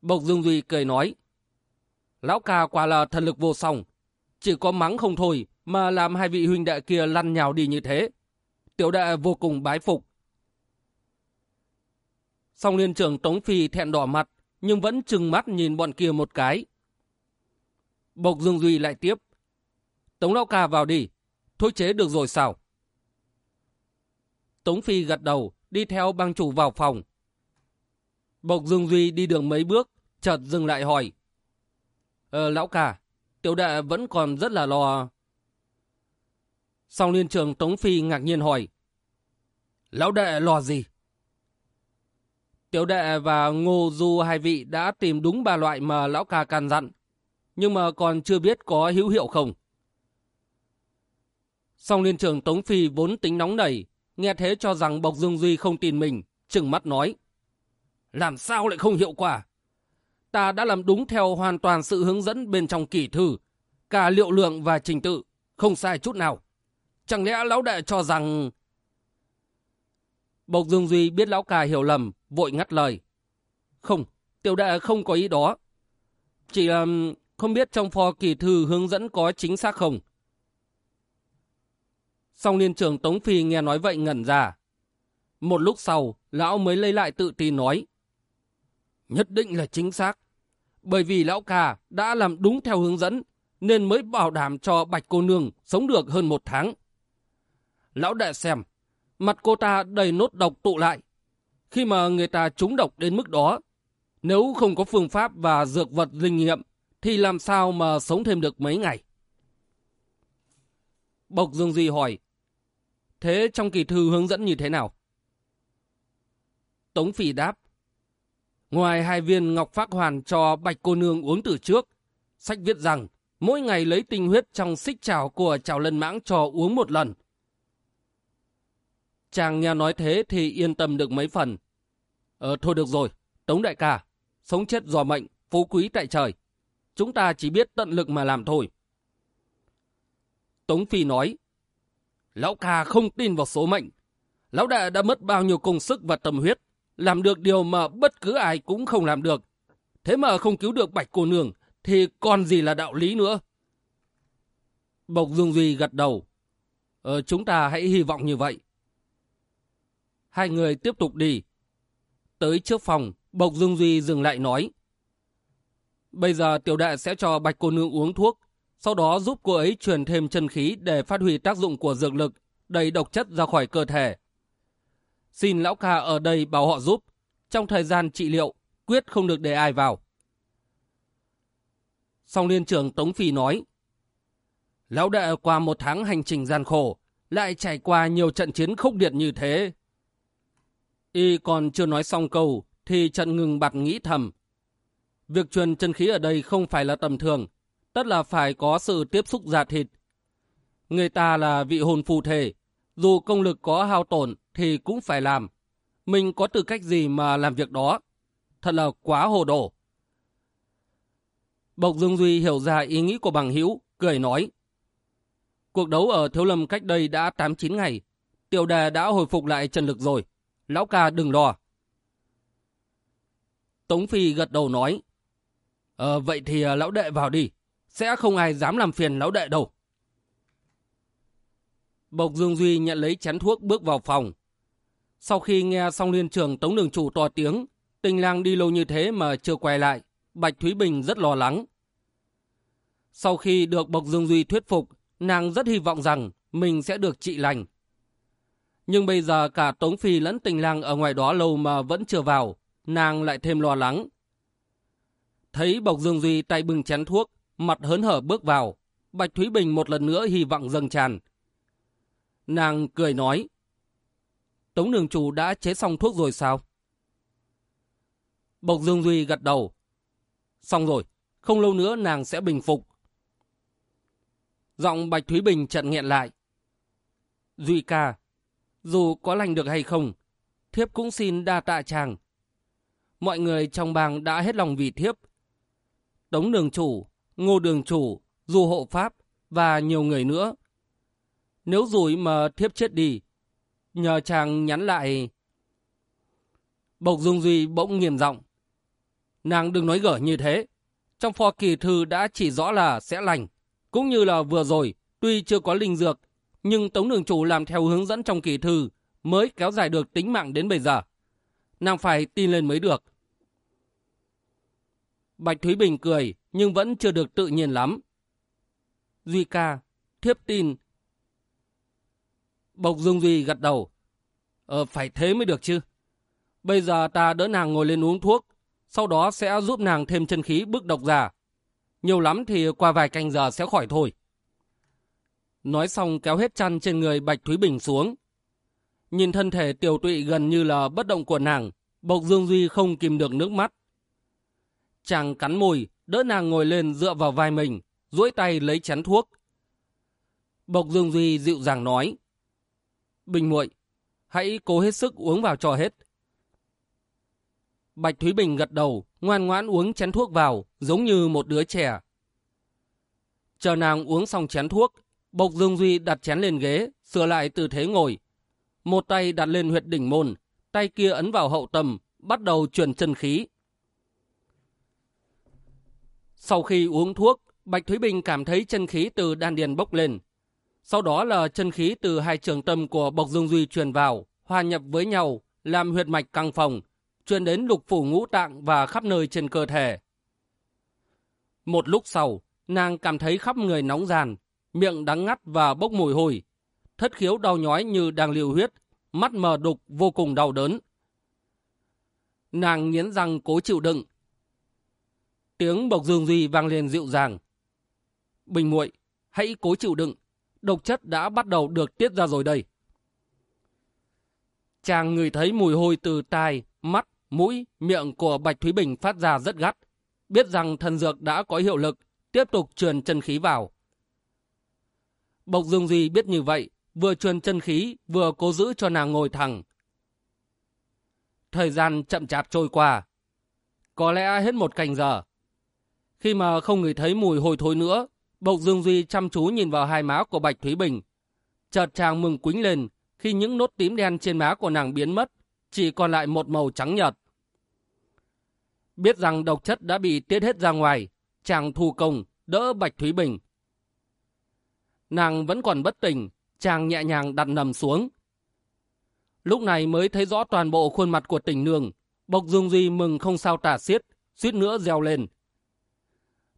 Speaker 1: Bộc Dương Duy cười nói. Lão ca quả là thần lực vô song. Chỉ có mắng không thôi mà làm hai vị huynh đệ kia lăn nhào đi như thế. Tiểu đệ vô cùng bái phục. Song liên trưởng Tống Phi thẹn đỏ mặt, nhưng vẫn trừng mắt nhìn bọn kia một cái. Bộc Dương Duy lại tiếp. Tống Lão Ca vào đi, thôi chế được rồi sao? Tống Phi gật đầu, đi theo băng chủ vào phòng. Bộc Dương Duy đi đường mấy bước, chợt dừng lại hỏi. Ờ, lão cả, tiểu đệ vẫn còn rất là lo. Song liên trường Tống Phi ngạc nhiên hỏi. Lão đệ lo gì? Tiểu đệ và Ngô Du hai vị đã tìm đúng ba loại mà lão ca can dặn, nhưng mà còn chưa biết có hữu hiệu không. Song liên trường Tống Phi vốn tính nóng nảy, nghe thế cho rằng Bộc Dương Duy không tin mình, chừng mắt nói. Làm sao lại không hiệu quả? Ta đã làm đúng theo hoàn toàn sự hướng dẫn bên trong kỷ thư, cả liệu lượng và trình tự, không sai chút nào. Chẳng lẽ lão đệ cho rằng... Bộc Dương Duy biết lão ca hiểu lầm, vội ngắt lời. Không, tiểu đệ không có ý đó. Chỉ là không biết trong phò kỳ thư hướng dẫn có chính xác không. Song liên trưởng Tống Phi nghe nói vậy ngẩn ra. Một lúc sau, lão mới lấy lại tự tin nói. Nhất định là chính xác. Bởi vì lão ca đã làm đúng theo hướng dẫn, nên mới bảo đảm cho bạch cô nương sống được hơn một tháng. Lão đệ xem, mặt cô ta đầy nốt độc tụ lại. Khi mà người ta trúng độc đến mức đó, nếu không có phương pháp và dược vật linh nghiệm, thì làm sao mà sống thêm được mấy ngày? Bộc Dương Di hỏi, thế trong kỳ thư hướng dẫn như thế nào? Tống phi đáp, ngoài hai viên ngọc phác hoàn cho bạch cô nương uống từ trước, sách viết rằng mỗi ngày lấy tinh huyết trong xích chảo của chảo lân mãng cho uống một lần. Chàng nghe nói thế thì yên tâm được mấy phần. Ờ thôi được rồi, Tống đại ca, sống chết dò mệnh, phú quý tại trời. Chúng ta chỉ biết tận lực mà làm thôi. Tống Phi nói, Lão ca không tin vào số mệnh. Lão đại đã mất bao nhiêu công sức và tâm huyết, làm được điều mà bất cứ ai cũng không làm được. Thế mà không cứu được bạch cô nương, thì còn gì là đạo lý nữa. Bộc Dương Duy gật đầu. Ờ, chúng ta hãy hy vọng như vậy. Hai người tiếp tục đi. Tới trước phòng, Bộc Dương Duy dừng lại nói. Bây giờ tiểu đệ sẽ cho bạch cô nương uống thuốc. sau đó giúp cô ấy truyền thêm chân khí để phát huy tác dụng của dược lực, đẩy độc chất ra khỏi cơ thể. Xin lão ca ở đây bảo họ giúp, trong thời gian trị liệu, quyết không được để ai vào. Song liên trưởng Tống Phi nói, Lão đệ qua một tháng hành trình gian khổ, lại trải qua nhiều trận chiến khốc liệt như thế. Y còn chưa nói xong câu, thì trận ngừng bặt nghĩ thầm. Việc truyền chân khí ở đây không phải là tầm thường, tất là phải có sự tiếp xúc giả thịt. Người ta là vị hồn phù thể, dù công lực có hao tổn thì cũng phải làm. Mình có tư cách gì mà làm việc đó? Thật là quá hồ đồ. Bộc Dương Duy hiểu ra ý nghĩ của bằng hữu, cười nói. Cuộc đấu ở Thiếu Lâm cách đây đã 8-9 ngày. Tiểu Đà đã hồi phục lại trần lực rồi. Lão ca đừng lo. Tống Phi gật đầu nói. Ờ, vậy thì à, lão đệ vào đi. Sẽ không ai dám làm phiền lão đệ đâu. Bộc Dương Duy nhận lấy chén thuốc bước vào phòng. Sau khi nghe xong liên trường Tống Đường Chủ to tiếng, tình lang đi lâu như thế mà chưa quay lại, Bạch Thúy Bình rất lo lắng. Sau khi được Bộc Dương Duy thuyết phục, nàng rất hy vọng rằng mình sẽ được trị lành. Nhưng bây giờ cả Tống Phi lẫn tình lang ở ngoài đó lâu mà vẫn chưa vào, nàng lại thêm lo lắng. Thấy Bộc Dương Duy tay bưng chén thuốc, mặt hớn hở bước vào, Bạch Thúy Bình một lần nữa hy vọng dâng tràn. Nàng cười nói, Tống đường chủ đã chế xong thuốc rồi sao? Bộc Dương Duy gật đầu. Xong rồi, không lâu nữa nàng sẽ bình phục. Giọng Bạch Thúy Bình trận nghẹn lại. Duy ca, dù có lành được hay không, thiếp cũng xin đa tạ chàng. Mọi người trong bang đã hết lòng vì thiếp. Tống đường chủ, ngô đường chủ, du hộ pháp và nhiều người nữa. Nếu rủi mà thiếp chết đi, nhờ chàng nhắn lại... Bộc Dung Duy bỗng nghiêm giọng. Nàng đừng nói gở như thế. Trong pho kỳ thư đã chỉ rõ là sẽ lành. Cũng như là vừa rồi, tuy chưa có linh dược, nhưng Tống Đường Chủ làm theo hướng dẫn trong kỳ thư mới kéo dài được tính mạng đến bây giờ. Nàng phải tin lên mới được. Bạch Thúy Bình cười, nhưng vẫn chưa được tự nhiên lắm. Duy ca, thiếp tin. Bộc Dương Duy gật đầu. Ờ, phải thế mới được chứ. Bây giờ ta đỡ nàng ngồi lên uống thuốc, sau đó sẽ giúp nàng thêm chân khí bức độc giả. Nhiều lắm thì qua vài canh giờ sẽ khỏi thôi. Nói xong kéo hết chăn trên người Bạch Thúy Bình xuống. Nhìn thân thể tiểu tụy gần như là bất động của nàng, Bộc Dương Duy không kìm được nước mắt. Chàng cắn môi, đỡ nàng ngồi lên dựa vào vai mình, duỗi tay lấy chén thuốc. Bộc Dương Duy dịu dàng nói. Bình muội, hãy cố hết sức uống vào cho hết. Bạch Thúy Bình gật đầu, ngoan ngoãn uống chén thuốc vào, giống như một đứa trẻ. Chờ nàng uống xong chén thuốc, Bộc Dương Duy đặt chén lên ghế, sửa lại tư thế ngồi. Một tay đặt lên huyệt đỉnh môn, tay kia ấn vào hậu tầm bắt đầu truyền chân khí. Sau khi uống thuốc, Bạch Thúy Bình cảm thấy chân khí từ đan điền bốc lên. Sau đó là chân khí từ hai trường tâm của Bộc Dương Duy truyền vào, hòa nhập với nhau, làm huyệt mạch căng phòng, truyền đến lục phủ ngũ tạng và khắp nơi trên cơ thể. Một lúc sau, nàng cảm thấy khắp người nóng ràn, miệng đắng ngắt và bốc mùi hôi, thất khiếu đau nhói như đang liều huyết, mắt mờ đục vô cùng đau đớn. Nàng nghiến răng cố chịu đựng. Tiếng bộc dương duy vang lên dịu dàng. Bình muội, hãy cố chịu đựng, độc chất đã bắt đầu được tiết ra rồi đây. Chàng người thấy mùi hôi từ tai, mắt, mũi, miệng của Bạch Thúy Bình phát ra rất gắt. Biết rằng thần dược đã có hiệu lực, tiếp tục truyền chân khí vào. Bộc Dương Duy biết như vậy, vừa truyền chân khí, vừa cố giữ cho nàng ngồi thẳng. Thời gian chậm chạp trôi qua. Có lẽ hết một canh giờ. Khi mà không người thấy mùi hôi thối nữa, Bộc Dương Duy chăm chú nhìn vào hai má của Bạch Thúy Bình. Chợt chàng mừng quính lên khi những nốt tím đen trên má của nàng biến mất, chỉ còn lại một màu trắng nhợt. Biết rằng độc chất đã bị tiết hết ra ngoài, chàng thu công, đỡ Bạch Thúy Bình. Nàng vẫn còn bất tỉnh, chàng nhẹ nhàng đặt nằm xuống. Lúc này mới thấy rõ toàn bộ khuôn mặt của tình nương, Bộc Dương Duy mừng không sao tả xiết, suýt nữa reo lên.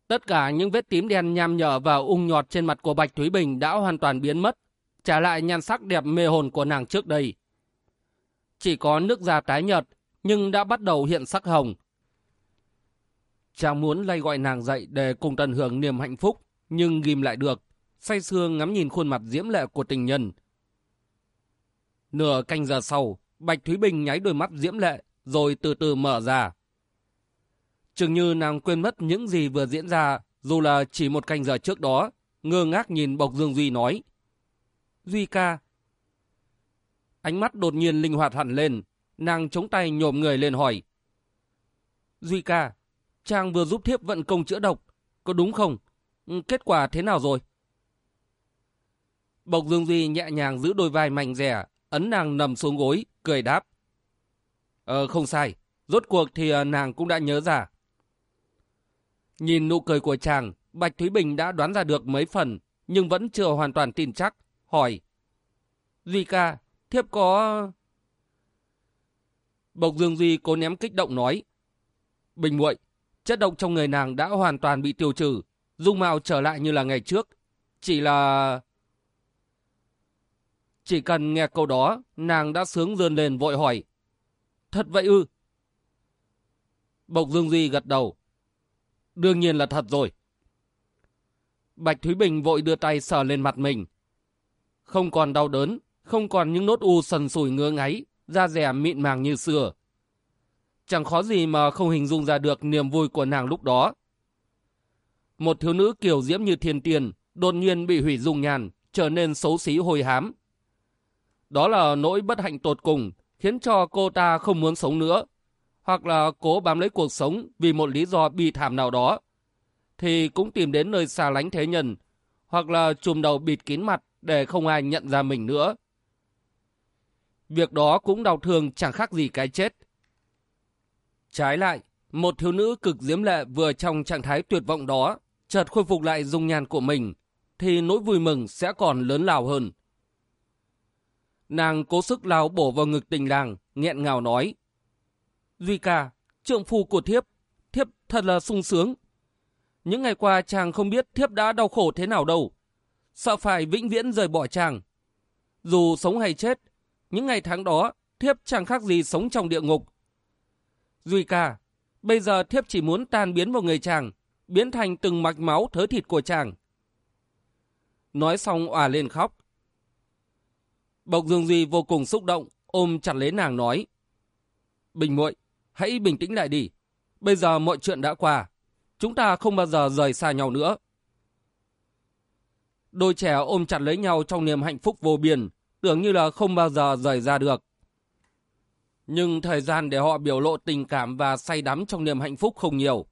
Speaker 1: Tất cả những vết tím đen nham nhở và ung nhọt trên mặt của Bạch Thúy Bình đã hoàn toàn biến mất, trả lại nhan sắc đẹp mê hồn của nàng trước đây. Chỉ có nước da tái nhợt, nhưng đã bắt đầu hiện sắc hồng. Chàng muốn lay gọi nàng dậy để cùng tận hưởng niềm hạnh phúc, nhưng ghim lại được, say sưa ngắm nhìn khuôn mặt diễm lệ của tình nhân. Nửa canh giờ sau, Bạch Thúy Bình nháy đôi mắt diễm lệ, rồi từ từ mở ra. Chừng như nàng quên mất những gì vừa diễn ra, dù là chỉ một canh giờ trước đó, ngơ ngác nhìn Bộc Dương Duy nói. Duy ca. Ánh mắt đột nhiên linh hoạt hẳn lên, nàng chống tay nhổm người lên hỏi. Duy ca, Trang vừa giúp thiếp vận công chữa độc, có đúng không? Kết quả thế nào rồi? Bộc Dương Duy nhẹ nhàng giữ đôi vai mạnh rẻ, ấn nàng nằm xuống gối, cười đáp. Ờ, không sai. Rốt cuộc thì ờ, nàng cũng đã nhớ ra. Nhìn nụ cười của chàng, Bạch Thúy Bình đã đoán ra được mấy phần, nhưng vẫn chưa hoàn toàn tin chắc. Hỏi. Duy ca, thiếp có... Bộc Dương Duy cố ném kích động nói. Bình muội, chất độc trong người nàng đã hoàn toàn bị tiêu trừ, dung mạo trở lại như là ngày trước. Chỉ là... Chỉ cần nghe câu đó, nàng đã sướng dơn lên vội hỏi. Thật vậy ư? Bộc Dương Duy gật đầu. Đương nhiên là thật rồi. Bạch Thúy Bình vội đưa tay sờ lên mặt mình. Không còn đau đớn, không còn những nốt u sần sùi ngứa ngáy, da rẻ mịn màng như xưa. Chẳng khó gì mà không hình dung ra được niềm vui của nàng lúc đó. Một thiếu nữ kiểu diễm như thiên tiền, đột nhiên bị hủy dung nhàn, trở nên xấu xí hồi hám. Đó là nỗi bất hạnh tột cùng, khiến cho cô ta không muốn sống nữa, hoặc là cố bám lấy cuộc sống vì một lý do bi thảm nào đó, thì cũng tìm đến nơi xa lánh thế nhân, hoặc là chùm đầu bịt kín mặt để không ai nhận ra mình nữa. Việc đó cũng đau thương chẳng khác gì cái chết. Trái lại, một thiếu nữ cực diễm lệ vừa trong trạng thái tuyệt vọng đó, chợt khôi phục lại dung nhan của mình, thì nỗi vui mừng sẽ còn lớn lao hơn. Nàng cố sức lao bổ vào ngực tình làng, nghẹn ngào nói. Duy ca, trượng phu của thiếp, thiếp thật là sung sướng. Những ngày qua chàng không biết thiếp đã đau khổ thế nào đâu. Sợ phải vĩnh viễn rời bỏ chàng. Dù sống hay chết, những ngày tháng đó thiếp chẳng khác gì sống trong địa ngục. Duy ca, bây giờ thiếp chỉ muốn tan biến vào người chàng, biến thành từng mạch máu thớ thịt của chàng. Nói xong òa lên khóc. Bộc Dương Duy vô cùng xúc động, ôm chặt lấy nàng nói. Bình muội, hãy bình tĩnh lại đi. Bây giờ mọi chuyện đã qua. Chúng ta không bao giờ rời xa nhau nữa. Đôi trẻ ôm chặt lấy nhau trong niềm hạnh phúc vô biên, tưởng như là không bao giờ rời ra được. Nhưng thời gian để họ biểu lộ tình cảm và say đắm trong niềm hạnh phúc không nhiều.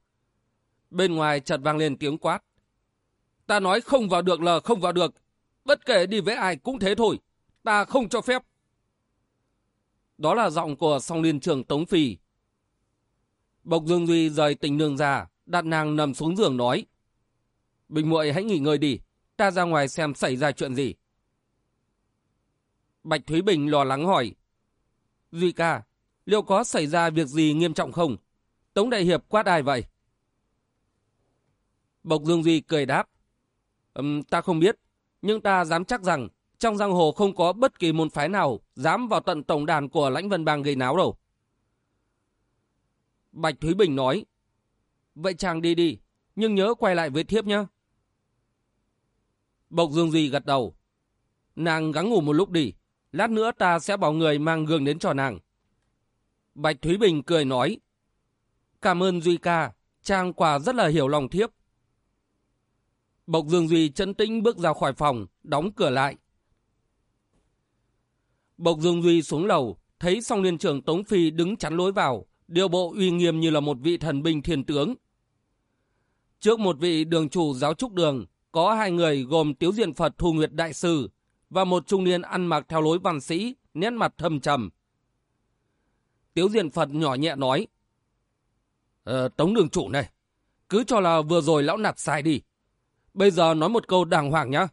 Speaker 1: Bên ngoài chợt vang lên tiếng quát. Ta nói không vào được là không vào được. Bất kể đi với ai cũng thế thôi. Ta không cho phép. Đó là giọng của song liên trường Tống Phi. Bộc Dương Duy rời tình nương ra, đặt nàng nằm xuống giường nói. Bình muội hãy nghỉ ngơi đi, ta ra ngoài xem xảy ra chuyện gì. Bạch Thúy Bình lo lắng hỏi. Duy ca, liệu có xảy ra việc gì nghiêm trọng không? Tống Đại Hiệp quát ai vậy? Bộc Dương Duy cười đáp. Um, ta không biết, nhưng ta dám chắc rằng trong giang hồ không có bất kỳ môn phái nào dám vào tận tổng đàn của lãnh vân bang gây náo đâu. Bạch Thúy Bình nói, vậy chàng đi đi, nhưng nhớ quay lại với thiếp nhé. Bộc Dương Duy gật đầu. Nàng gắng ngủ một lúc đi, lát nữa ta sẽ bảo người mang gương đến cho nàng. Bạch Thúy Bình cười nói, cảm ơn Duy ca, chàng quả rất là hiểu lòng thiếp. Bộc Dương Duy chân tĩnh bước ra khỏi phòng, đóng cửa lại, Bộc Dương Duy xuống lầu, thấy song liên trưởng Tống Phi đứng chắn lối vào, điều bộ uy nghiêm như là một vị thần binh thiên tướng. Trước một vị đường chủ giáo trúc đường, có hai người gồm Tiếu Diện Phật Thu Nguyệt Đại Sư và một trung niên ăn mặc theo lối văn sĩ, nét mặt thâm trầm. Tiếu Diện Phật nhỏ nhẹ nói, ờ, Tống đường chủ này, cứ cho là vừa rồi lão nạp sai đi. Bây giờ nói một câu đàng hoàng nhá.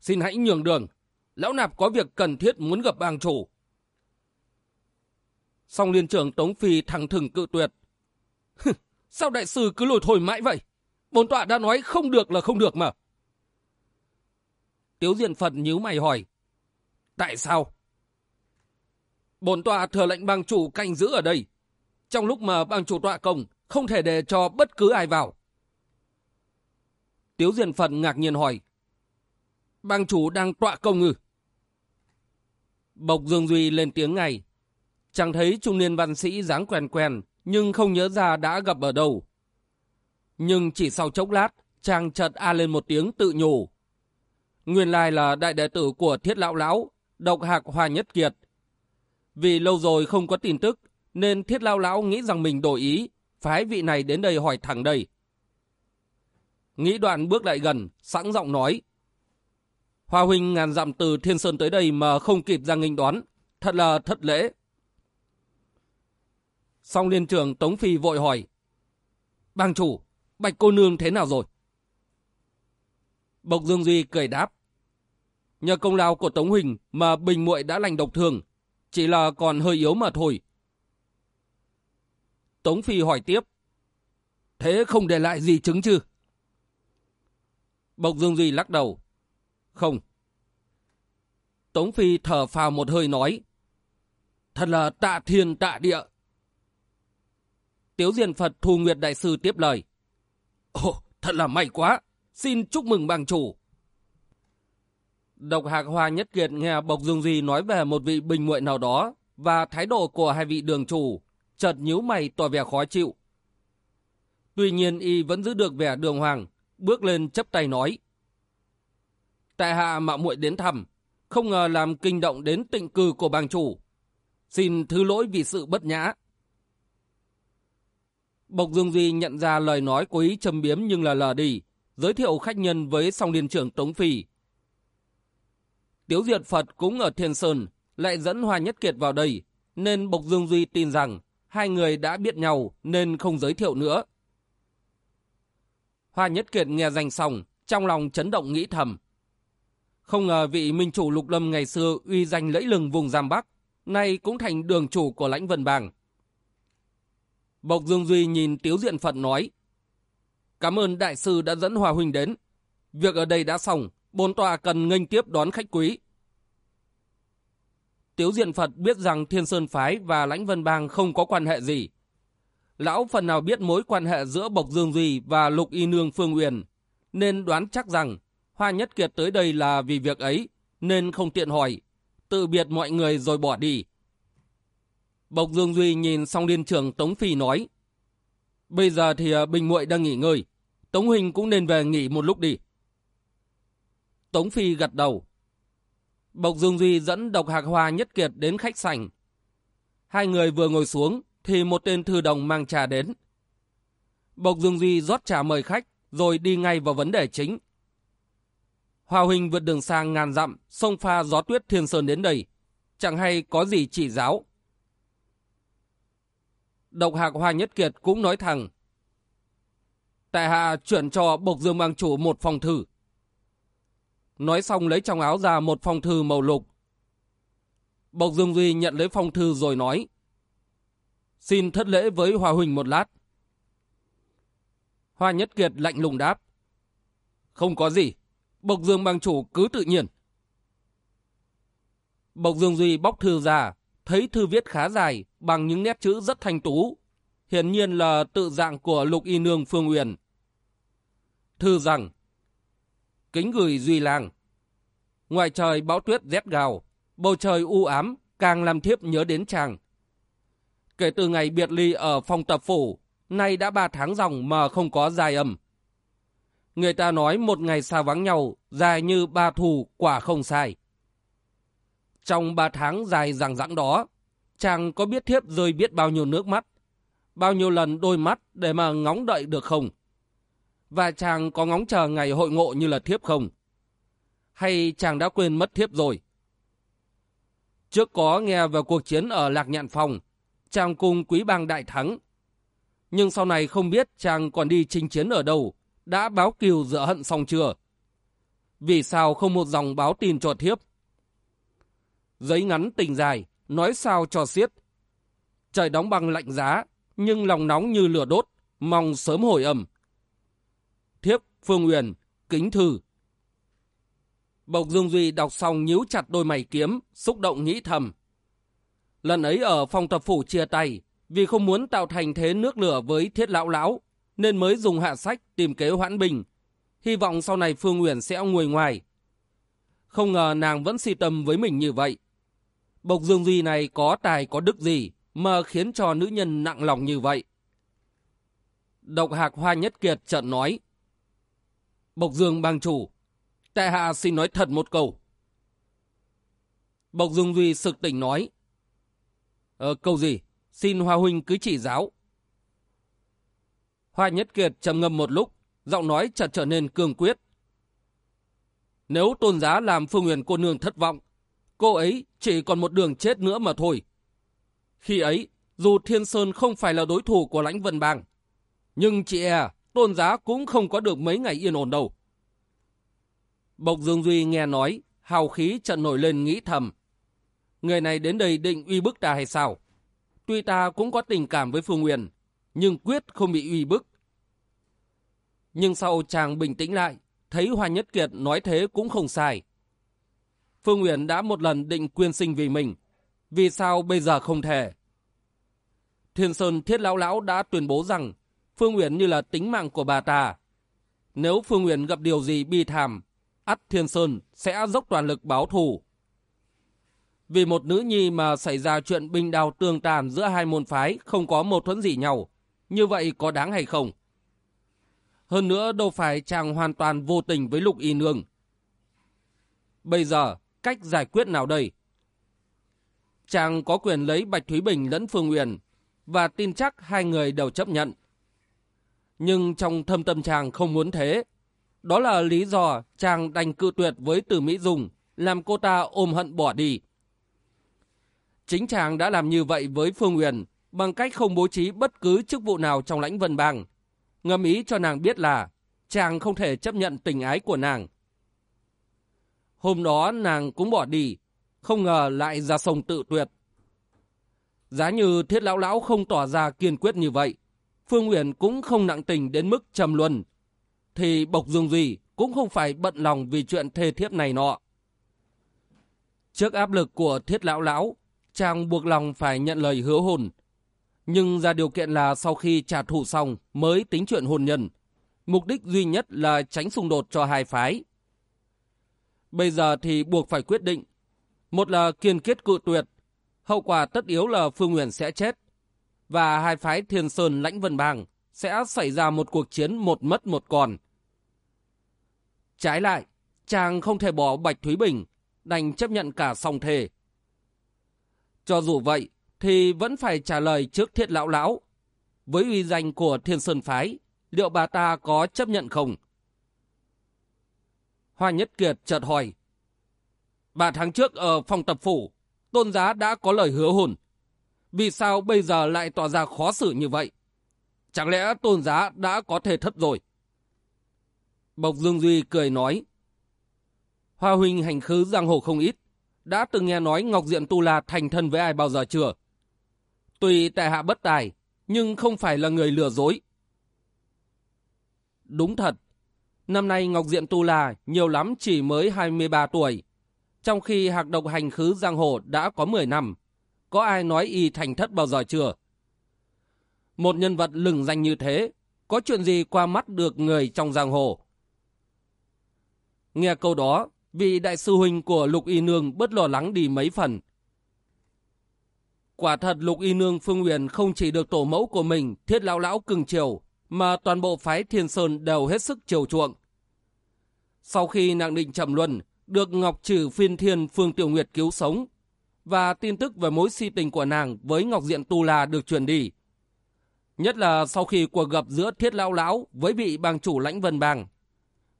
Speaker 1: Xin hãy nhường đường, lão nạp có việc cần thiết muốn gặp bang chủ. Song liên trưởng Tống Phi thẳng thừng cự tuyệt. Sao đại sư cứ lùi thôi mãi vậy? Bốn tọa đã nói không được là không được mà. Tiếu Diện Phật nhíu mày hỏi. Tại sao? Bốn tọa thừa lệnh bang chủ canh giữ ở đây. Trong lúc mà bang chủ tọa công, không thể để cho bất cứ ai vào. Tiếu Diện Phật ngạc nhiên hỏi. Bang chủ đang tọa công ư? Bộc Dương Duy lên tiếng ngay chàng thấy trung niên văn sĩ dáng quen quen, nhưng không nhớ ra đã gặp ở đâu. Nhưng chỉ sau chốc lát, chàng chợt a lên một tiếng tự nhủ. Nguyên lai là đại đệ tử của thiết lão lão, độc hạc hòa nhất kiệt. Vì lâu rồi không có tin tức, nên thiết lão lão nghĩ rằng mình đổi ý, phái vị này đến đây hỏi thẳng đây. Nghĩ đoạn bước lại gần, sẵn giọng nói. Hoa huynh ngàn dặm từ Thiên Sơn tới đây mà không kịp ra nghênh đoán, thật là thất lễ. Song liên trưởng Tống Phi vội hỏi. Bang chủ, Bạch cô nương thế nào rồi? Bộc Dương Duy cười đáp. Nhờ công lao của Tống Huỳnh mà Bình muội đã lành độc thường, chỉ là còn hơi yếu mà thôi. Tống Phi hỏi tiếp. Thế không để lại gì chứng chứ? Bộc Dương Duy lắc đầu. Không. Tống Phi thở phào một hơi nói. Thật là tạ thiên tạ địa. Tiếu Diền Phật Thù Nguyệt Đại Sư tiếp lời. Ồ, thật là may quá. Xin chúc mừng bang chủ. Độc Hạc Hoa Nhất Kiệt nghe Bộc Dương Duy nói về một vị bình muội nào đó và thái độ của hai vị đường chủ, chợt nhíu mày tỏ vẻ khó chịu. Tuy nhiên y vẫn giữ được vẻ đường hoàng, bước lên chấp tay nói. Tại hạ mạo muội đến thăm, không ngờ làm kinh động đến tịnh cư của bang chủ. Xin thứ lỗi vì sự bất nhã. Bộc Dương Duy nhận ra lời nói của ý châm biếm nhưng là lờ đi, giới thiệu khách nhân với song liên trưởng Tống Phi. Tiếu Diệt Phật cũng ở Thiên Sơn, lại dẫn Hoa Nhất Kiệt vào đây, nên Bộc Dương Duy tin rằng hai người đã biết nhau nên không giới thiệu nữa. Hoa Nhất Kiệt nghe danh xong, trong lòng chấn động nghĩ thầm. Không ngờ vị minh chủ Lục Lâm ngày xưa uy danh lẫy lừng vùng Giam Bắc, nay cũng thành đường chủ của lãnh vân bàng. Bộc Dương Duy nhìn Tiếu Diện Phật nói, Cảm ơn đại sư đã dẫn Hòa Huynh đến. Việc ở đây đã xong, bốn tòa cần nghênh tiếp đón khách quý. Tiếu Diện Phật biết rằng Thiên Sơn Phái và Lãnh Vân Bang không có quan hệ gì. Lão phần nào biết mối quan hệ giữa Bộc Dương Duy và Lục Y Nương Phương Uyển, nên đoán chắc rằng Hoa Nhất Kiệt tới đây là vì việc ấy, nên không tiện hỏi, tự biệt mọi người rồi bỏ đi. Bộc Dương Duy nhìn song liên trưởng Tống Phi nói, Bây giờ thì à, Bình muội đang nghỉ ngơi, Tống Huynh cũng nên về nghỉ một lúc đi. Tống Phi gật đầu. Bộc Dương Duy dẫn độc hạc hoa nhất kiệt đến khách sảnh. Hai người vừa ngồi xuống thì một tên thư đồng mang trà đến. Bộc Dương Duy rót trà mời khách rồi đi ngay vào vấn đề chính. Hòa Huỳnh vượt đường sang ngàn dặm, sông pha gió tuyết thiên sơn đến đây. Chẳng hay có gì chỉ giáo. Độc hạc Hoa Nhất Kiệt cũng nói thẳng. Tại hạ chuyển cho Bộc Dương Bang Chủ một phòng thư. Nói xong lấy trong áo ra một phong thư màu lục. Bộc Dương Duy nhận lấy phong thư rồi nói. Xin thất lễ với Hòa Huỳnh một lát. Hoa Nhất Kiệt lạnh lùng đáp. Không có gì. Bộc Dương bang chủ cứ tự nhiên. Bộc Dương Duy bóc thư ra, thấy thư viết khá dài bằng những nét chữ rất thanh tú. Hiển nhiên là tự dạng của Lục Y Nương Phương Uyển. Thư rằng, kính gửi Duy Lang. Ngoài trời bão tuyết rét gào, bầu trời u ám càng làm thiếp nhớ đến chàng. Kể từ ngày biệt ly ở phòng tập phủ, nay đã ba tháng dòng mà không có dài âm. Người ta nói một ngày xa vắng nhau, dài như ba thù, quả không sai. Trong ba tháng dài rằng rãng đó, chàng có biết thiếp rơi biết bao nhiêu nước mắt, bao nhiêu lần đôi mắt để mà ngóng đợi được không? Và chàng có ngóng chờ ngày hội ngộ như là thiếp không? Hay chàng đã quên mất thiếp rồi? Trước có nghe về cuộc chiến ở Lạc Nhạn Phòng, chàng cùng quý bang đại thắng. Nhưng sau này không biết chàng còn đi chinh chiến ở đâu, đã báo kiều dựa hận xong chưa? Vì sao không một dòng báo tin cho thiếp? Giấy ngắn tình dài, nói sao cho xiết. Trời đóng băng lạnh giá, nhưng lòng nóng như lửa đốt, mong sớm hồi âm. Phương Uyển, kính thư. Bộc Dương Duy đọc xong nhíu chặt đôi mày kiếm, xúc động nghĩ thầm. Lần ấy ở phòng tập phủ chia tay, vì không muốn tạo thành thế nước lửa với thiết lão lão, nên mới dùng hạ sách tìm kế hoãn bình. Hy vọng sau này Phương Uyển sẽ ngồi ngoài. Không ngờ nàng vẫn si tâm với mình như vậy. Bộc Dương Duy này có tài có đức gì mà khiến cho nữ nhân nặng lòng như vậy. Độc hạc hoa nhất kiệt trận nói. Bộc Dương bang chủ, tại hạ xin nói thật một câu. Bộc Dương Duy sực tỉnh nói. Ờ, câu gì? Xin Hoa Huynh cứ chỉ giáo. Hoa Nhất Kiệt trầm ngâm một lúc, giọng nói chợt trở nên cương quyết. Nếu tôn giá làm Phương Huyền cô nương thất vọng, cô ấy chỉ còn một đường chết nữa mà thôi. Khi ấy, dù Thiên Sơn không phải là đối thủ của lãnh vân bang, nhưng chị e, tôn giá cũng không có được mấy ngày yên ổn đâu. Bộc Dương Duy nghe nói, hào khí trận nổi lên nghĩ thầm. Người này đến đây định uy bức ta hay sao? Tuy ta cũng có tình cảm với Phương Nguyên, nhưng quyết không bị uy bức. Nhưng sau chàng bình tĩnh lại, thấy Hoa Nhất Kiệt nói thế cũng không sai. Phương Uyển đã một lần định quyên sinh vì mình, vì sao bây giờ không thể? Thiên Sơn Thiết Lão Lão đã tuyên bố rằng Phương Uyển như là tính mạng của bà ta. Nếu Phương Uyển gặp điều gì bi thảm, ắt Thiên Sơn sẽ dốc toàn lực báo thù. Vì một nữ nhi mà xảy ra chuyện bình đào tương tàn giữa hai môn phái không có mâu thuẫn gì nhau, như vậy có đáng hay không? Hơn nữa đâu phải chàng hoàn toàn vô tình với Lục Y Nương. Bây giờ, cách giải quyết nào đây? Chàng có quyền lấy Bạch Thúy Bình lẫn Phương Uyển và tin chắc hai người đều chấp nhận. Nhưng trong thâm tâm chàng không muốn thế. Đó là lý do chàng đành cự tuyệt với Từ Mỹ Dung, làm cô ta ôm hận bỏ đi. Chính chàng đã làm như vậy với Phương Uyển bằng cách không bố trí bất cứ chức vụ nào trong lãnh vân bang. Ngầm ý cho nàng biết là chàng không thể chấp nhận tình ái của nàng. Hôm đó nàng cũng bỏ đi, không ngờ lại ra sông tự tuyệt. Giá như thiết lão lão không tỏ ra kiên quyết như vậy, Phương Uyển cũng không nặng tình đến mức trầm luân, thì Bộc Dương Duy cũng không phải bận lòng vì chuyện thê thiếp này nọ. Trước áp lực của thiết lão lão, chàng buộc lòng phải nhận lời hứa hôn. Nhưng ra điều kiện là sau khi trả thù xong mới tính chuyện hôn nhân. Mục đích duy nhất là tránh xung đột cho hai phái. Bây giờ thì buộc phải quyết định. Một là kiên quyết cự tuyệt. Hậu quả tất yếu là Phương Nguyễn sẽ chết. Và hai phái Thiên Sơn Lãnh Vân Bang sẽ xảy ra một cuộc chiến một mất một còn. Trái lại, chàng không thể bỏ Bạch Thúy Bình, đành chấp nhận cả song thề. Cho dù vậy, thì vẫn phải trả lời trước thiết lão lão. Với uy danh của thiên sơn phái, liệu bà ta có chấp nhận không? Hoa Nhất Kiệt chợt hỏi. Ba tháng trước ở phòng tập phủ, tôn giá đã có lời hứa hồn. Vì sao bây giờ lại tỏ ra khó xử như vậy? Chẳng lẽ tôn giá đã có thể thất rồi? Bộc Dương Duy cười nói. Hoa huynh hành khứ giang hồ không ít đã từng nghe nói Ngọc Diện Tu La thành thân với ai bao giờ chưa? Tuy tại hạ bất tài, nhưng không phải là người lừa dối. Đúng thật, năm nay Ngọc Diện Tu La nhiều lắm chỉ mới 23 tuổi, trong khi hạc độc hành khứ giang hồ đã có 10 năm. Có ai nói y thành thất bao giờ chưa? Một nhân vật lừng danh như thế, có chuyện gì qua mắt được người trong giang hồ? Nghe câu đó, vị đại sư huynh của Lục Y Nương bớt lo lắng đi mấy phần. Quả thật Lục Y Nương Phương Huyền không chỉ được tổ mẫu của mình thiết lão lão cưng chiều, mà toàn bộ phái Thiên Sơn đều hết sức chiều chuộng. Sau khi nàng định trầm luân, được Ngọc Trừ Phiên Thiên Phương Tiểu Nguyệt cứu sống, và tin tức về mối si tình của nàng với Ngọc Diện Tu La được truyền đi. Nhất là sau khi cuộc gặp giữa Thiết Lão Lão với vị bang chủ lãnh vân bang.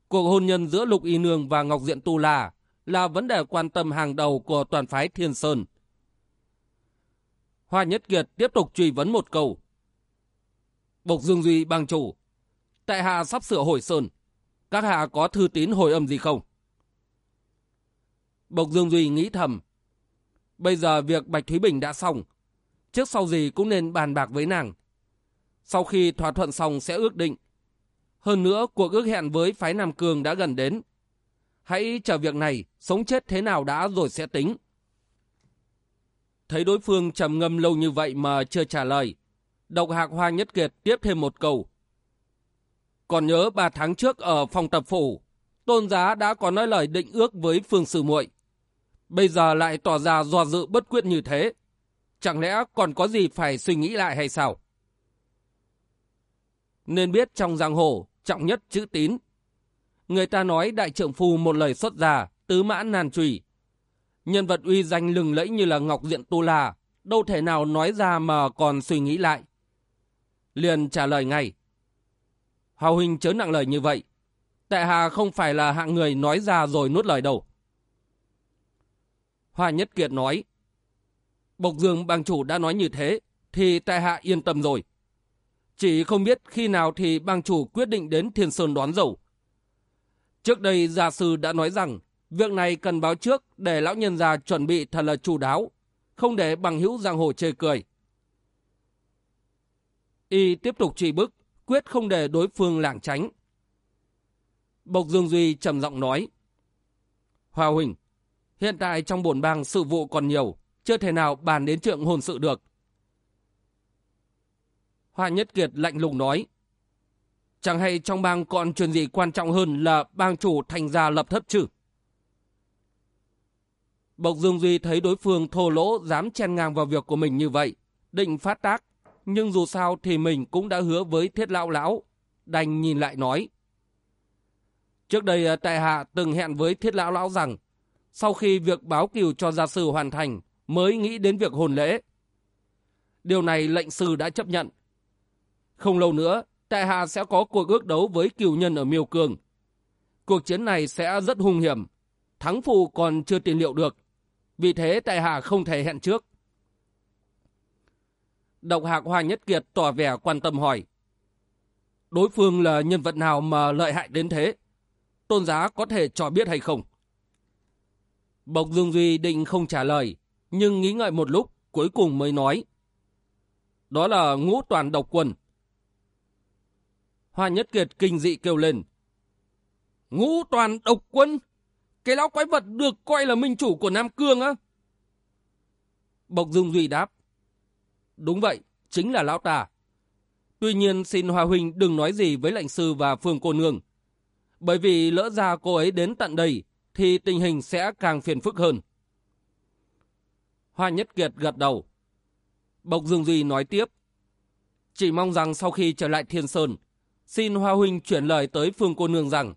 Speaker 1: Cuộc hôn nhân giữa Lục Y Nương và Ngọc Diện Tu La là vấn đề quan tâm hàng đầu của toàn phái Thiên Sơn. Hoa Nhất Kiệt tiếp tục truy vấn một câu. Bộc Dương Duy bang chủ, tại hạ sắp sửa hồi sơn. Các hạ có thư tín hồi âm gì không? Bộc Dương Duy nghĩ thầm. Bây giờ việc Bạch Thúy Bình đã xong. Trước sau gì cũng nên bàn bạc với nàng. Sau khi thỏa thuận xong sẽ ước định Hơn nữa, cuộc ước hẹn với phái Nam Cường đã gần đến. Hãy chờ việc này, sống chết thế nào đã rồi sẽ tính. Thấy đối phương trầm ngâm lâu như vậy mà chưa trả lời. Độc hạc Hoa Nhất Kiệt tiếp thêm một câu. Còn nhớ ba tháng trước ở phòng tập phủ, tôn giá đã có nói lời định ước với Phương Sử muội Bây giờ lại tỏ ra do dự bất quyết như thế. Chẳng lẽ còn có gì phải suy nghĩ lại hay sao? Nên biết trong giang hồ, trọng nhất chữ tín. Người ta nói đại trưởng phu một lời xuất ra tứ mã nan trùy. Nhân vật uy danh lừng lẫy như là Ngọc Diện Tu La, đâu thể nào nói ra mà còn suy nghĩ lại. Liền trả lời ngay. Hào huynh chớ nặng lời như vậy. Tại hạ không phải là hạng người nói ra rồi nuốt lời đâu. Hoa Nhất Kiệt nói. Bộc Dương bang chủ đã nói như thế, thì tại hạ yên tâm rồi. Chỉ không biết khi nào thì bang chủ quyết định đến Thiên Sơn đón dầu. Trước đây gia sư đã nói rằng việc này cần báo trước để lão nhân già chuẩn bị thật là chu đáo, không để bằng hữu giang hồ chê cười. Y tiếp tục trì bức, quyết không để đối phương lảng tránh. Bộc Dương Duy trầm giọng nói. Hòa Huỳnh, hiện tại trong bổn bang sự vụ còn nhiều, chưa thể nào bàn đến trượng hồn sự được. Hoa Nhất Kiệt lạnh lùng nói. Chẳng hay trong bang còn chuyện gì quan trọng hơn là bang chủ thành gia lập thất chứ? Bộc Dương Duy thấy đối phương thô lỗ dám chen ngang vào việc của mình như vậy, định phát tác, nhưng dù sao thì mình cũng đã hứa với thiết lão lão, đành nhìn lại nói. Trước đây à, tại hạ từng hẹn với thiết lão lão rằng, sau khi việc báo cừu cho gia sư hoàn thành, mới nghĩ đến việc hồn lễ. Điều này lệnh sư đã chấp nhận. Không lâu nữa, tại hạ sẽ có cuộc ước đấu với cừu nhân ở Miêu Cường. Cuộc chiến này sẽ rất hung hiểm, thắng phụ còn chưa tiền liệu được. Vì thế tại hạ không thể hẹn trước. Độc hạc Hoa Nhất Kiệt tỏ vẻ quan tâm hỏi. Đối phương là nhân vật nào mà lợi hại đến thế? Tôn giá có thể cho biết hay không? Bộc Dương Duy định không trả lời, nhưng nghĩ ngợi một lúc, cuối cùng mới nói. Đó là ngũ toàn độc quân. Hoa Nhất Kiệt kinh dị kêu lên. Ngũ toàn độc quân? Cái lão quái vật được coi là minh chủ của Nam Cương á? Bộc Dương Duy đáp. Đúng vậy, chính là lão ta. Tuy nhiên xin Hoa Huynh đừng nói gì với lệnh sư và phương cô nương. Bởi vì lỡ ra cô ấy đến tận đây thì tình hình sẽ càng phiền phức hơn. Hoa Nhất Kiệt gật đầu. Bộc Dương Duy nói tiếp. Chỉ mong rằng sau khi trở lại Thiên Sơn, xin Hoa Huynh chuyển lời tới Phương cô nương rằng,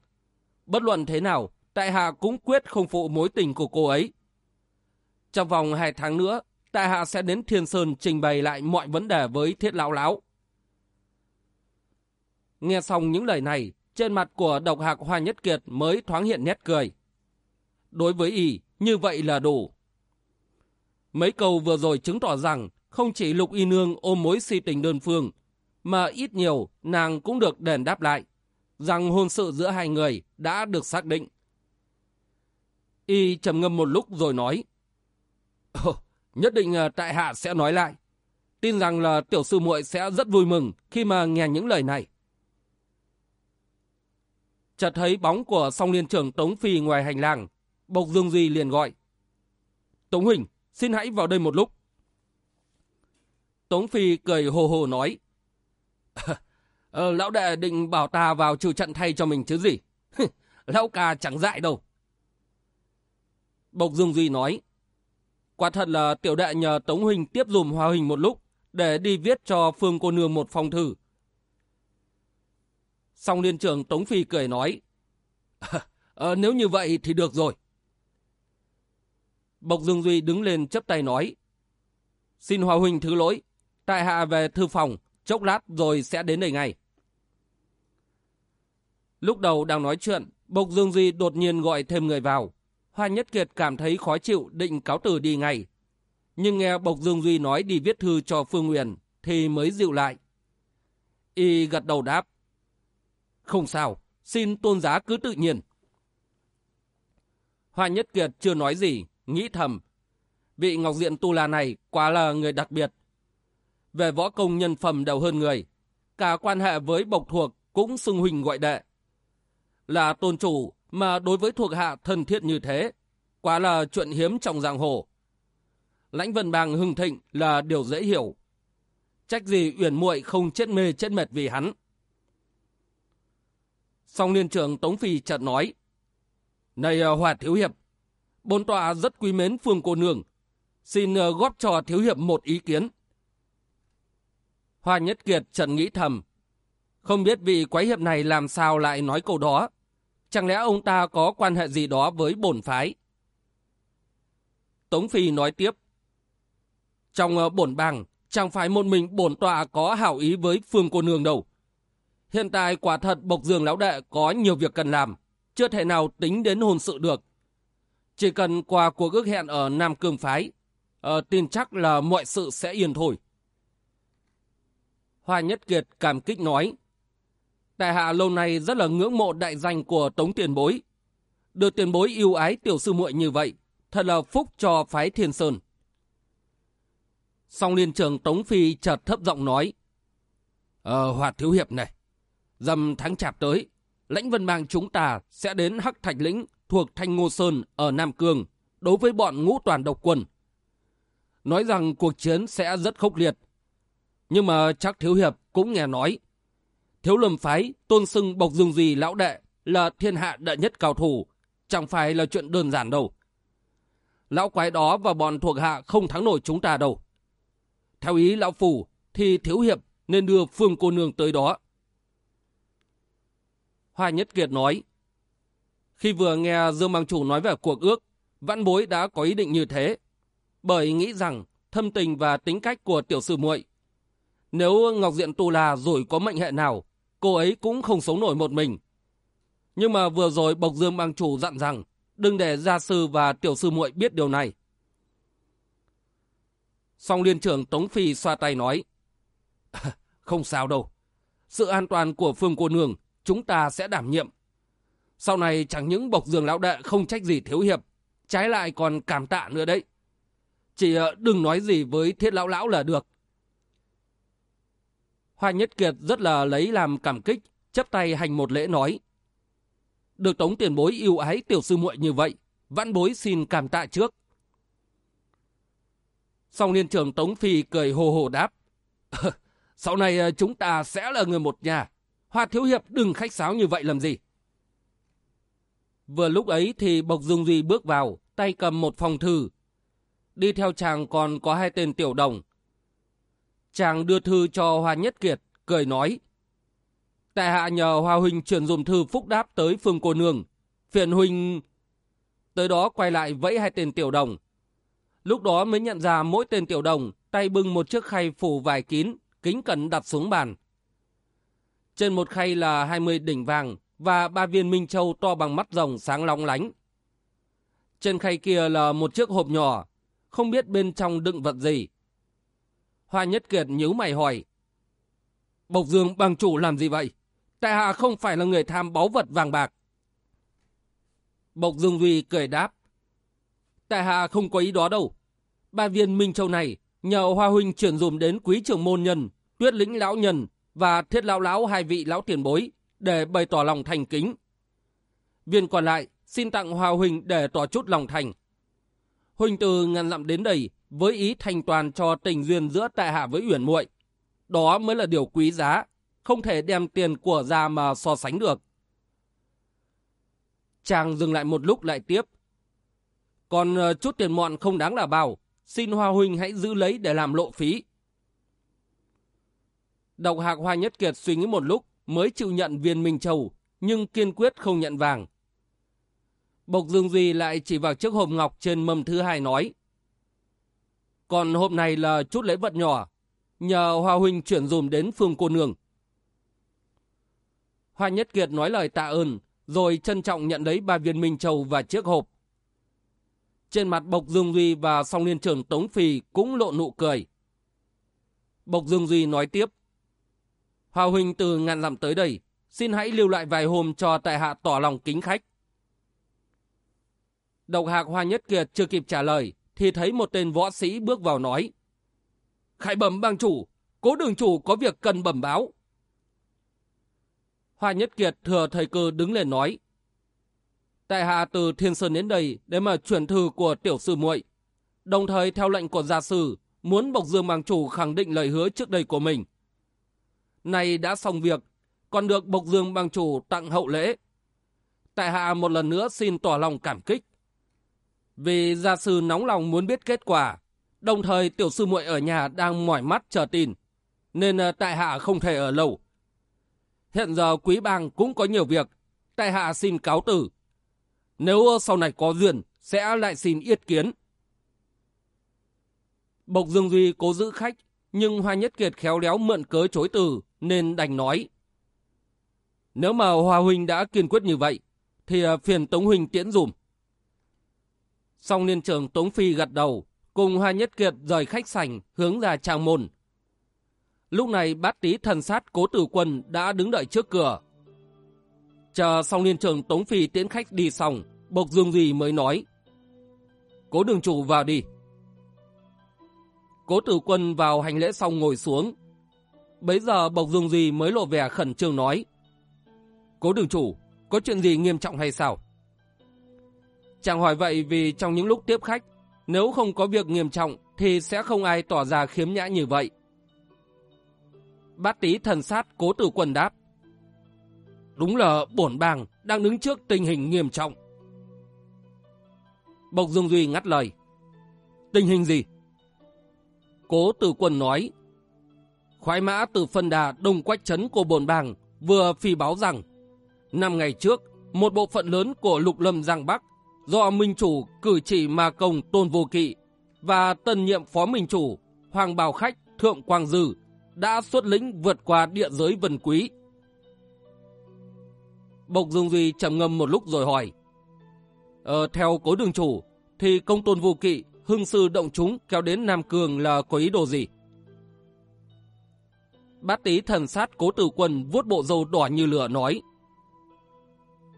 Speaker 1: bất luận thế nào, tại hạ cũng quyết không phụ mối tình của cô ấy. Trong vòng hai tháng nữa, tại hạ sẽ đến Thiên Sơn trình bày lại mọi vấn đề với thiết lão lão. Nghe xong những lời này, trên mặt của độc hạc Hoa Nhất Kiệt mới thoáng hiện nét cười. Đối với y, như vậy là đủ. Mấy câu vừa rồi chứng tỏ rằng không chỉ Lục Y Nương ôm mối si tình đơn phương, mà ít nhiều nàng cũng được đền đáp lại, rằng hôn sự giữa hai người đã được xác định. Y trầm ngâm một lúc rồi nói, [LAUGHS] Ồ, nhất định ờ, tại hạ sẽ nói lại. Tin rằng là tiểu sư muội sẽ rất vui mừng khi mà nghe những lời này. Chợt thấy bóng của song liên trưởng Tống Phi ngoài hành lang, Bộc Dương Duy liền gọi. Tống Huỳnh, xin hãy vào đây một lúc. Tống Phi cười hồ hồ nói. [LAUGHS] ờ, lão đệ định bảo ta vào trừ trận thay cho mình chứ gì. [LAUGHS] lão ca chẳng dại đâu. Bộc Dương Duy nói. Quả thật là tiểu đệ nhờ Tống Huỳnh tiếp dùm hòa Huỳnh một lúc để đi viết cho Phương cô nương một phong thư. xong liên trưởng Tống Phi cười nói. à, [LAUGHS] nếu như vậy thì được rồi. Bộc Dương Duy đứng lên chấp tay nói. Xin Hòa huỳnh thứ lỗi, tại hạ về thư phòng, chốc lát rồi sẽ đến đây ngay. Lúc đầu đang nói chuyện, Bộc Dương Duy đột nhiên gọi thêm người vào. Hoa Nhất Kiệt cảm thấy khó chịu định cáo từ đi ngay. Nhưng nghe Bộc Dương Duy nói đi viết thư cho Phương Nguyên thì mới dịu lại. Y gật đầu đáp. Không sao, xin tôn giá cứ tự nhiên. Hoa Nhất Kiệt chưa nói gì, nghĩ thầm. Vị Ngọc Diện Tu La này quá là người đặc biệt. Về võ công nhân phẩm đầu hơn người, cả quan hệ với bộc thuộc cũng xưng huynh gọi đệ. Là tôn chủ mà đối với thuộc hạ thân thiết như thế, quả là chuyện hiếm trong giang hồ. Lãnh vân bang hưng thịnh là điều dễ hiểu. Trách gì uyển muội không chết mê chết mệt vì hắn. Song liên trưởng Tống Phi chợt nói, Này à, Hòa Thiếu Hiệp, bốn tọa rất quý mến Phương cô nương, xin à, góp cho Thiếu Hiệp một ý kiến. Hoa Nhất Kiệt trần nghĩ thầm, không biết vị quái hiệp này làm sao lại nói câu đó. Chẳng lẽ ông ta có quan hệ gì đó với bổn phái? Tống Phi nói tiếp. Trong ờ, bổn bang, chẳng phải một mình bổn tọa có hảo ý với Phương cô nương đâu. Hiện tại quả thật Bộc Dương Lão Đệ có nhiều việc cần làm, chưa thể nào tính đến hôn sự được. Chỉ cần qua cuộc ước hẹn ở Nam Cương Phái, uh, tin chắc là mọi sự sẽ yên thôi. Hoa Nhất Kiệt cảm kích nói, tại hạ lâu nay rất là ngưỡng mộ đại danh của Tống Tiền Bối. Được tiền bối yêu ái tiểu sư muội như vậy, thật là phúc cho phái Thiên Sơn. Song liên trường Tống Phi chợt thấp giọng nói, Ờ, Hoạt Thiếu Hiệp này, dầm tháng chạp tới, lãnh vân bang chúng ta sẽ đến Hắc Thạch Lĩnh thuộc Thanh Ngô Sơn ở Nam Cương đối với bọn ngũ toàn độc quân. Nói rằng cuộc chiến sẽ rất khốc liệt. Nhưng mà chắc Thiếu Hiệp cũng nghe nói Thiếu lâm phái tôn xưng bộc dương gì lão đệ là thiên hạ đệ nhất cao thủ, chẳng phải là chuyện đơn giản đâu. Lão quái đó và bọn thuộc hạ không thắng nổi chúng ta đâu. Theo ý lão phủ thì thiếu hiệp nên đưa phương cô nương tới đó. Hoa Nhất Kiệt nói, khi vừa nghe Dương Bang Chủ nói về cuộc ước, Văn Bối đã có ý định như thế, bởi nghĩ rằng thâm tình và tính cách của tiểu sư muội Nếu Ngọc Diện Tu La rồi có mệnh hệ nào, cô ấy cũng không sống nổi một mình. Nhưng mà vừa rồi Bộc Dương Bang Chủ dặn rằng đừng để gia sư và tiểu sư muội biết điều này. Song liên trưởng Tống Phi xoa tay nói, [LAUGHS] không sao đâu, sự an toàn của Phương Cô Nương chúng ta sẽ đảm nhiệm. Sau này chẳng những Bộc Dương Lão Đệ không trách gì thiếu hiệp, trái lại còn cảm tạ nữa đấy. Chỉ ờ, đừng nói gì với thiết lão lão là được. Hoa Nhất Kiệt rất là lấy làm cảm kích, chấp tay hành một lễ nói. Được tống tiền bối yêu ái tiểu sư muội như vậy, vãn bối xin cảm tạ trước. Song liên trưởng Tống Phi cười hồ hồ đáp. [LAUGHS] Sau này ờ, chúng ta sẽ là người một nhà. Hoa Thiếu Hiệp đừng khách sáo như vậy làm gì. Vừa lúc ấy thì Bộc Dung Duy bước vào, tay cầm một phòng thư. Đi theo chàng còn có hai tên tiểu đồng, Chàng đưa thư cho Hoa Nhất Kiệt, cười nói. Tại hạ nhờ Hoa Huynh chuyển dùm thư phúc đáp tới Phương Cô Nương. Phiền Huynh... Tới đó quay lại vẫy hai tên tiểu đồng. Lúc đó mới nhận ra mỗi tên tiểu đồng tay bưng một chiếc khay phủ vải kín, kính cẩn đặt xuống bàn. Trên một khay là 20 đỉnh vàng và ba viên minh châu to bằng mắt rồng sáng long lánh. Trên khay kia là một chiếc hộp nhỏ, không biết bên trong đựng vật gì. Hoa Nhất Kiệt nhíu mày hỏi. Bộc Dương bằng chủ làm gì vậy? Tại hạ không phải là người tham báu vật vàng bạc. Bộc Dương Duy cười đáp. Tại hạ không có ý đó đâu. Ba viên Minh Châu này nhờ Hoa Huynh chuyển dùm đến quý trưởng môn nhân, tuyết lĩnh lão nhân và thiết lão lão hai vị lão tiền bối để bày tỏ lòng thành kính. Viên còn lại xin tặng Hoa Huynh để tỏ chút lòng thành. Huynh từ ngàn dặm đến đây với ý thành toàn cho tình duyên giữa tại hạ với Uyển muội. Đó mới là điều quý giá, không thể đem tiền của ra mà so sánh được. Chàng dừng lại một lúc lại tiếp. Còn ờ, chút tiền mọn không đáng là bao, xin Hoa Huynh hãy giữ lấy để làm lộ phí. Độc hạc Hoa Nhất Kiệt suy nghĩ một lúc mới chịu nhận viên Minh Châu, nhưng kiên quyết không nhận vàng. Bộc Dương Duy lại chỉ vào chiếc hộp ngọc trên mâm thứ hai nói. Còn hộp này là chút lễ vật nhỏ, nhờ Hoa Huynh chuyển dùm đến Phương Cô Nương. Hoa Nhất Kiệt nói lời tạ ơn, rồi trân trọng nhận lấy ba viên Minh Châu và chiếc hộp. Trên mặt Bộc Dương Duy và song liên trưởng Tống Phi cũng lộ nụ cười. Bộc Dương Duy nói tiếp. Hoa Huynh từ ngàn dặm tới đây, xin hãy lưu lại vài hôm cho tại hạ tỏ lòng kính khách. Độc hạc Hoa Nhất Kiệt chưa kịp trả lời, thì thấy một tên võ sĩ bước vào nói. Khải bẩm bang chủ, cố đường chủ có việc cần bẩm báo. Hoa Nhất Kiệt thừa thời cơ đứng lên nói. Tại hạ từ Thiên Sơn đến đây để mà chuyển thư của tiểu sư muội, đồng thời theo lệnh của gia sư muốn Bộc Dương Bang Chủ khẳng định lời hứa trước đây của mình. Này đã xong việc, còn được Bộc Dương Bang Chủ tặng hậu lễ. Tại hạ một lần nữa xin tỏ lòng cảm kích. Vì gia sư nóng lòng muốn biết kết quả, đồng thời tiểu sư muội ở nhà đang mỏi mắt chờ tin, nên ờ, tại hạ không thể ở lâu. Hiện giờ quý bang cũng có nhiều việc, tại hạ xin cáo từ. Nếu sau này có duyên, sẽ lại xin yết kiến. Bộc Dương Duy cố giữ khách, nhưng Hoa Nhất Kiệt khéo léo mượn cớ chối từ, nên đành nói. Nếu mà Hoa Huynh đã kiên quyết như vậy, thì ờ, phiền Tống Huynh tiễn dùm. Song niên trưởng Tống Phi gật đầu, cùng Hoa Nhất Kiệt rời khách sảnh hướng ra trang môn. Lúc này bát tí thần sát cố tử quân đã đứng đợi trước cửa. Chờ xong niên trưởng Tống Phi tiễn khách đi xong, Bộc Dương Duy mới nói. Cố đường chủ vào đi. Cố tử quân vào hành lễ xong ngồi xuống. Bấy giờ Bộc Dương Duy mới lộ vẻ khẩn trương nói. Cố đường chủ, có chuyện gì nghiêm trọng hay sao? Chàng hỏi vậy vì trong những lúc tiếp khách, nếu không có việc nghiêm trọng thì sẽ không ai tỏ ra khiếm nhã như vậy. Bát tí thần sát cố tử quân đáp. Đúng là bổn bàng đang đứng trước tình hình nghiêm trọng. Bộc Dương Duy ngắt lời. Tình hình gì? Cố tử quân nói. Khoái mã từ phân đà đông quách trấn của bồn bàng vừa phi báo rằng năm ngày trước, một bộ phận lớn của lục lâm Giang Bắc do Minh Chủ cử chỉ mà công Tôn Vô Kỵ và tân nhiệm Phó Minh Chủ Hoàng Bào Khách Thượng Quang Dư đã xuất lĩnh vượt qua địa giới vân quý. Bộc Dương Duy trầm ngâm một lúc rồi hỏi. Ờ, theo cố đường chủ, thì công tôn vô kỵ, hưng sư động chúng kéo đến Nam Cường là có ý đồ gì? Bát tí thần sát cố tử quân vuốt bộ dâu đỏ như lửa nói.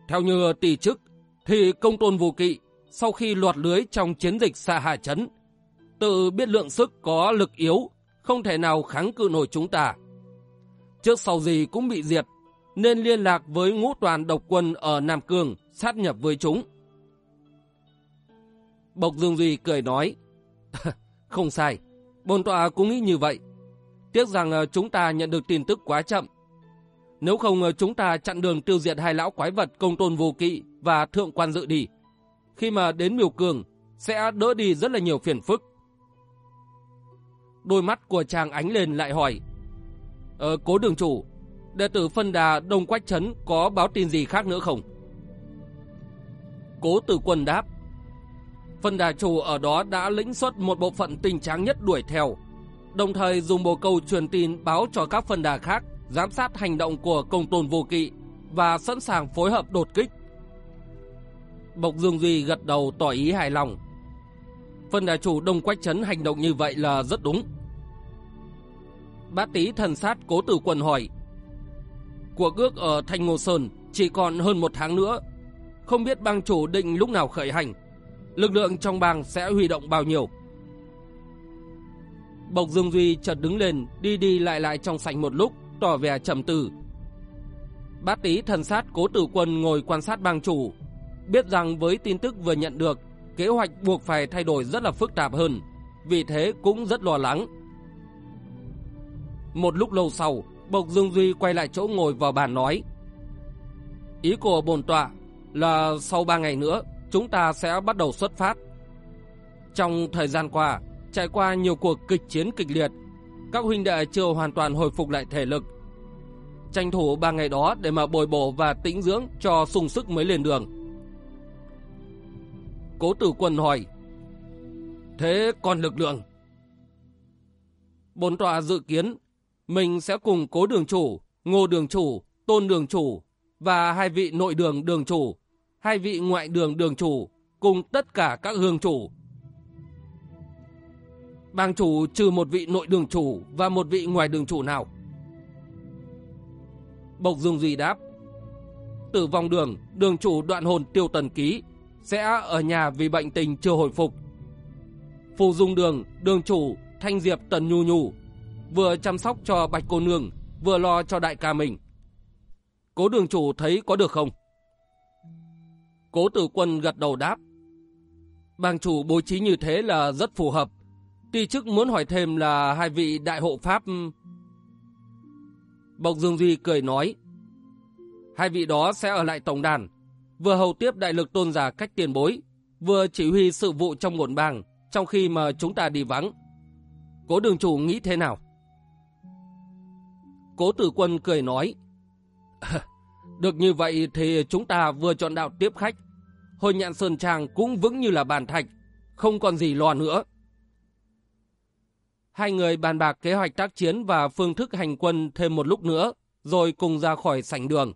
Speaker 1: Theo như tỷ chức, thì công tôn vô kỵ sau khi loạt lưới trong chiến dịch xa hà chấn, tự biết lượng sức có lực yếu, không thể nào kháng cự nổi chúng ta. Trước sau gì cũng bị diệt, nên liên lạc với ngũ toàn độc quân ở Nam Cương sát nhập với chúng. Bộc Dương Duy cười nói, [LAUGHS] không sai, bồn tọa cũng nghĩ như vậy. Tiếc rằng ờ, chúng ta nhận được tin tức quá chậm. Nếu không ờ, chúng ta chặn đường tiêu diệt hai lão quái vật công tôn vô kỵ và thượng quan dự đi. Khi mà đến miều cường, sẽ đỡ đi rất là nhiều phiền phức. Đôi mắt của chàng ánh lên lại hỏi, Ờ, cố đường chủ, đệ tử phân đà Đông Quách Trấn có báo tin gì khác nữa không? Cố tử quân đáp, Phân đà chủ ở đó đã lĩnh xuất một bộ phận tinh tráng nhất đuổi theo, đồng thời dùng bồ câu truyền tin báo cho các phân đà khác giám sát hành động của công tôn vô kỵ và sẵn sàng phối hợp đột kích. Bộc Dương Duy gật đầu tỏ ý hài lòng. Phân đà chủ Đông Quách Trấn hành động như vậy là rất đúng. Bát tý thần sát cố tử quần hỏi. Cuộc ước ở Thanh Ngô Sơn chỉ còn hơn một tháng nữa. Không biết bang chủ định lúc nào khởi hành lực lượng trong bang sẽ huy động bao nhiêu. Bộc Dương Duy chợt đứng lên, đi đi lại lại trong sảnh một lúc, tỏ vẻ trầm tư. Bát tí thần sát cố tử quân ngồi quan sát bang chủ, biết rằng với tin tức vừa nhận được, kế hoạch buộc phải thay đổi rất là phức tạp hơn, vì thế cũng rất lo lắng. Một lúc lâu sau, Bộc Dương Duy quay lại chỗ ngồi vào bàn nói. Ý của bồn tọa là sau ba ngày nữa, chúng ta sẽ bắt đầu xuất phát. Trong thời gian qua, trải qua nhiều cuộc kịch chiến kịch liệt, các huynh đệ chưa hoàn toàn hồi phục lại thể lực. Tranh thủ ba ngày đó để mà bồi bổ và tĩnh dưỡng cho sung sức mới lên đường. Cố tử quân hỏi, Thế còn lực lượng? Bốn tòa dự kiến, mình sẽ cùng cố đường chủ, ngô đường chủ, tôn đường chủ và hai vị nội đường đường chủ hai vị ngoại đường đường chủ cùng tất cả các hương chủ. Bang chủ trừ một vị nội đường chủ và một vị ngoài đường chủ nào? Bộc Dương Duy đáp. Tử vong đường, đường chủ đoạn hồn tiêu tần ký sẽ ở nhà vì bệnh tình chưa hồi phục. Phù dung đường, đường chủ, thanh diệp tần nhu nhu vừa chăm sóc cho bạch cô nương, vừa lo cho đại ca mình. Cố đường chủ thấy có được không? Cố tử quân gật đầu đáp. Bang chủ bố trí như thế là rất phù hợp. Ti chức muốn hỏi thêm là hai vị đại hộ pháp... Bộc Dương Duy cười nói. Hai vị đó sẽ ở lại tổng đàn, vừa hầu tiếp đại lực tôn giả cách tiền bối, vừa chỉ huy sự vụ trong nguồn bang, trong khi mà chúng ta đi vắng. Cố đường chủ nghĩ thế nào? Cố tử quân cười nói. [LAUGHS] Được như vậy thì chúng ta vừa chọn đạo tiếp khách. Hồi nhạn Sơn Trang cũng vững như là bàn thạch, không còn gì lo nữa. Hai người bàn bạc kế hoạch tác chiến và phương thức hành quân thêm một lúc nữa, rồi cùng ra khỏi sảnh đường.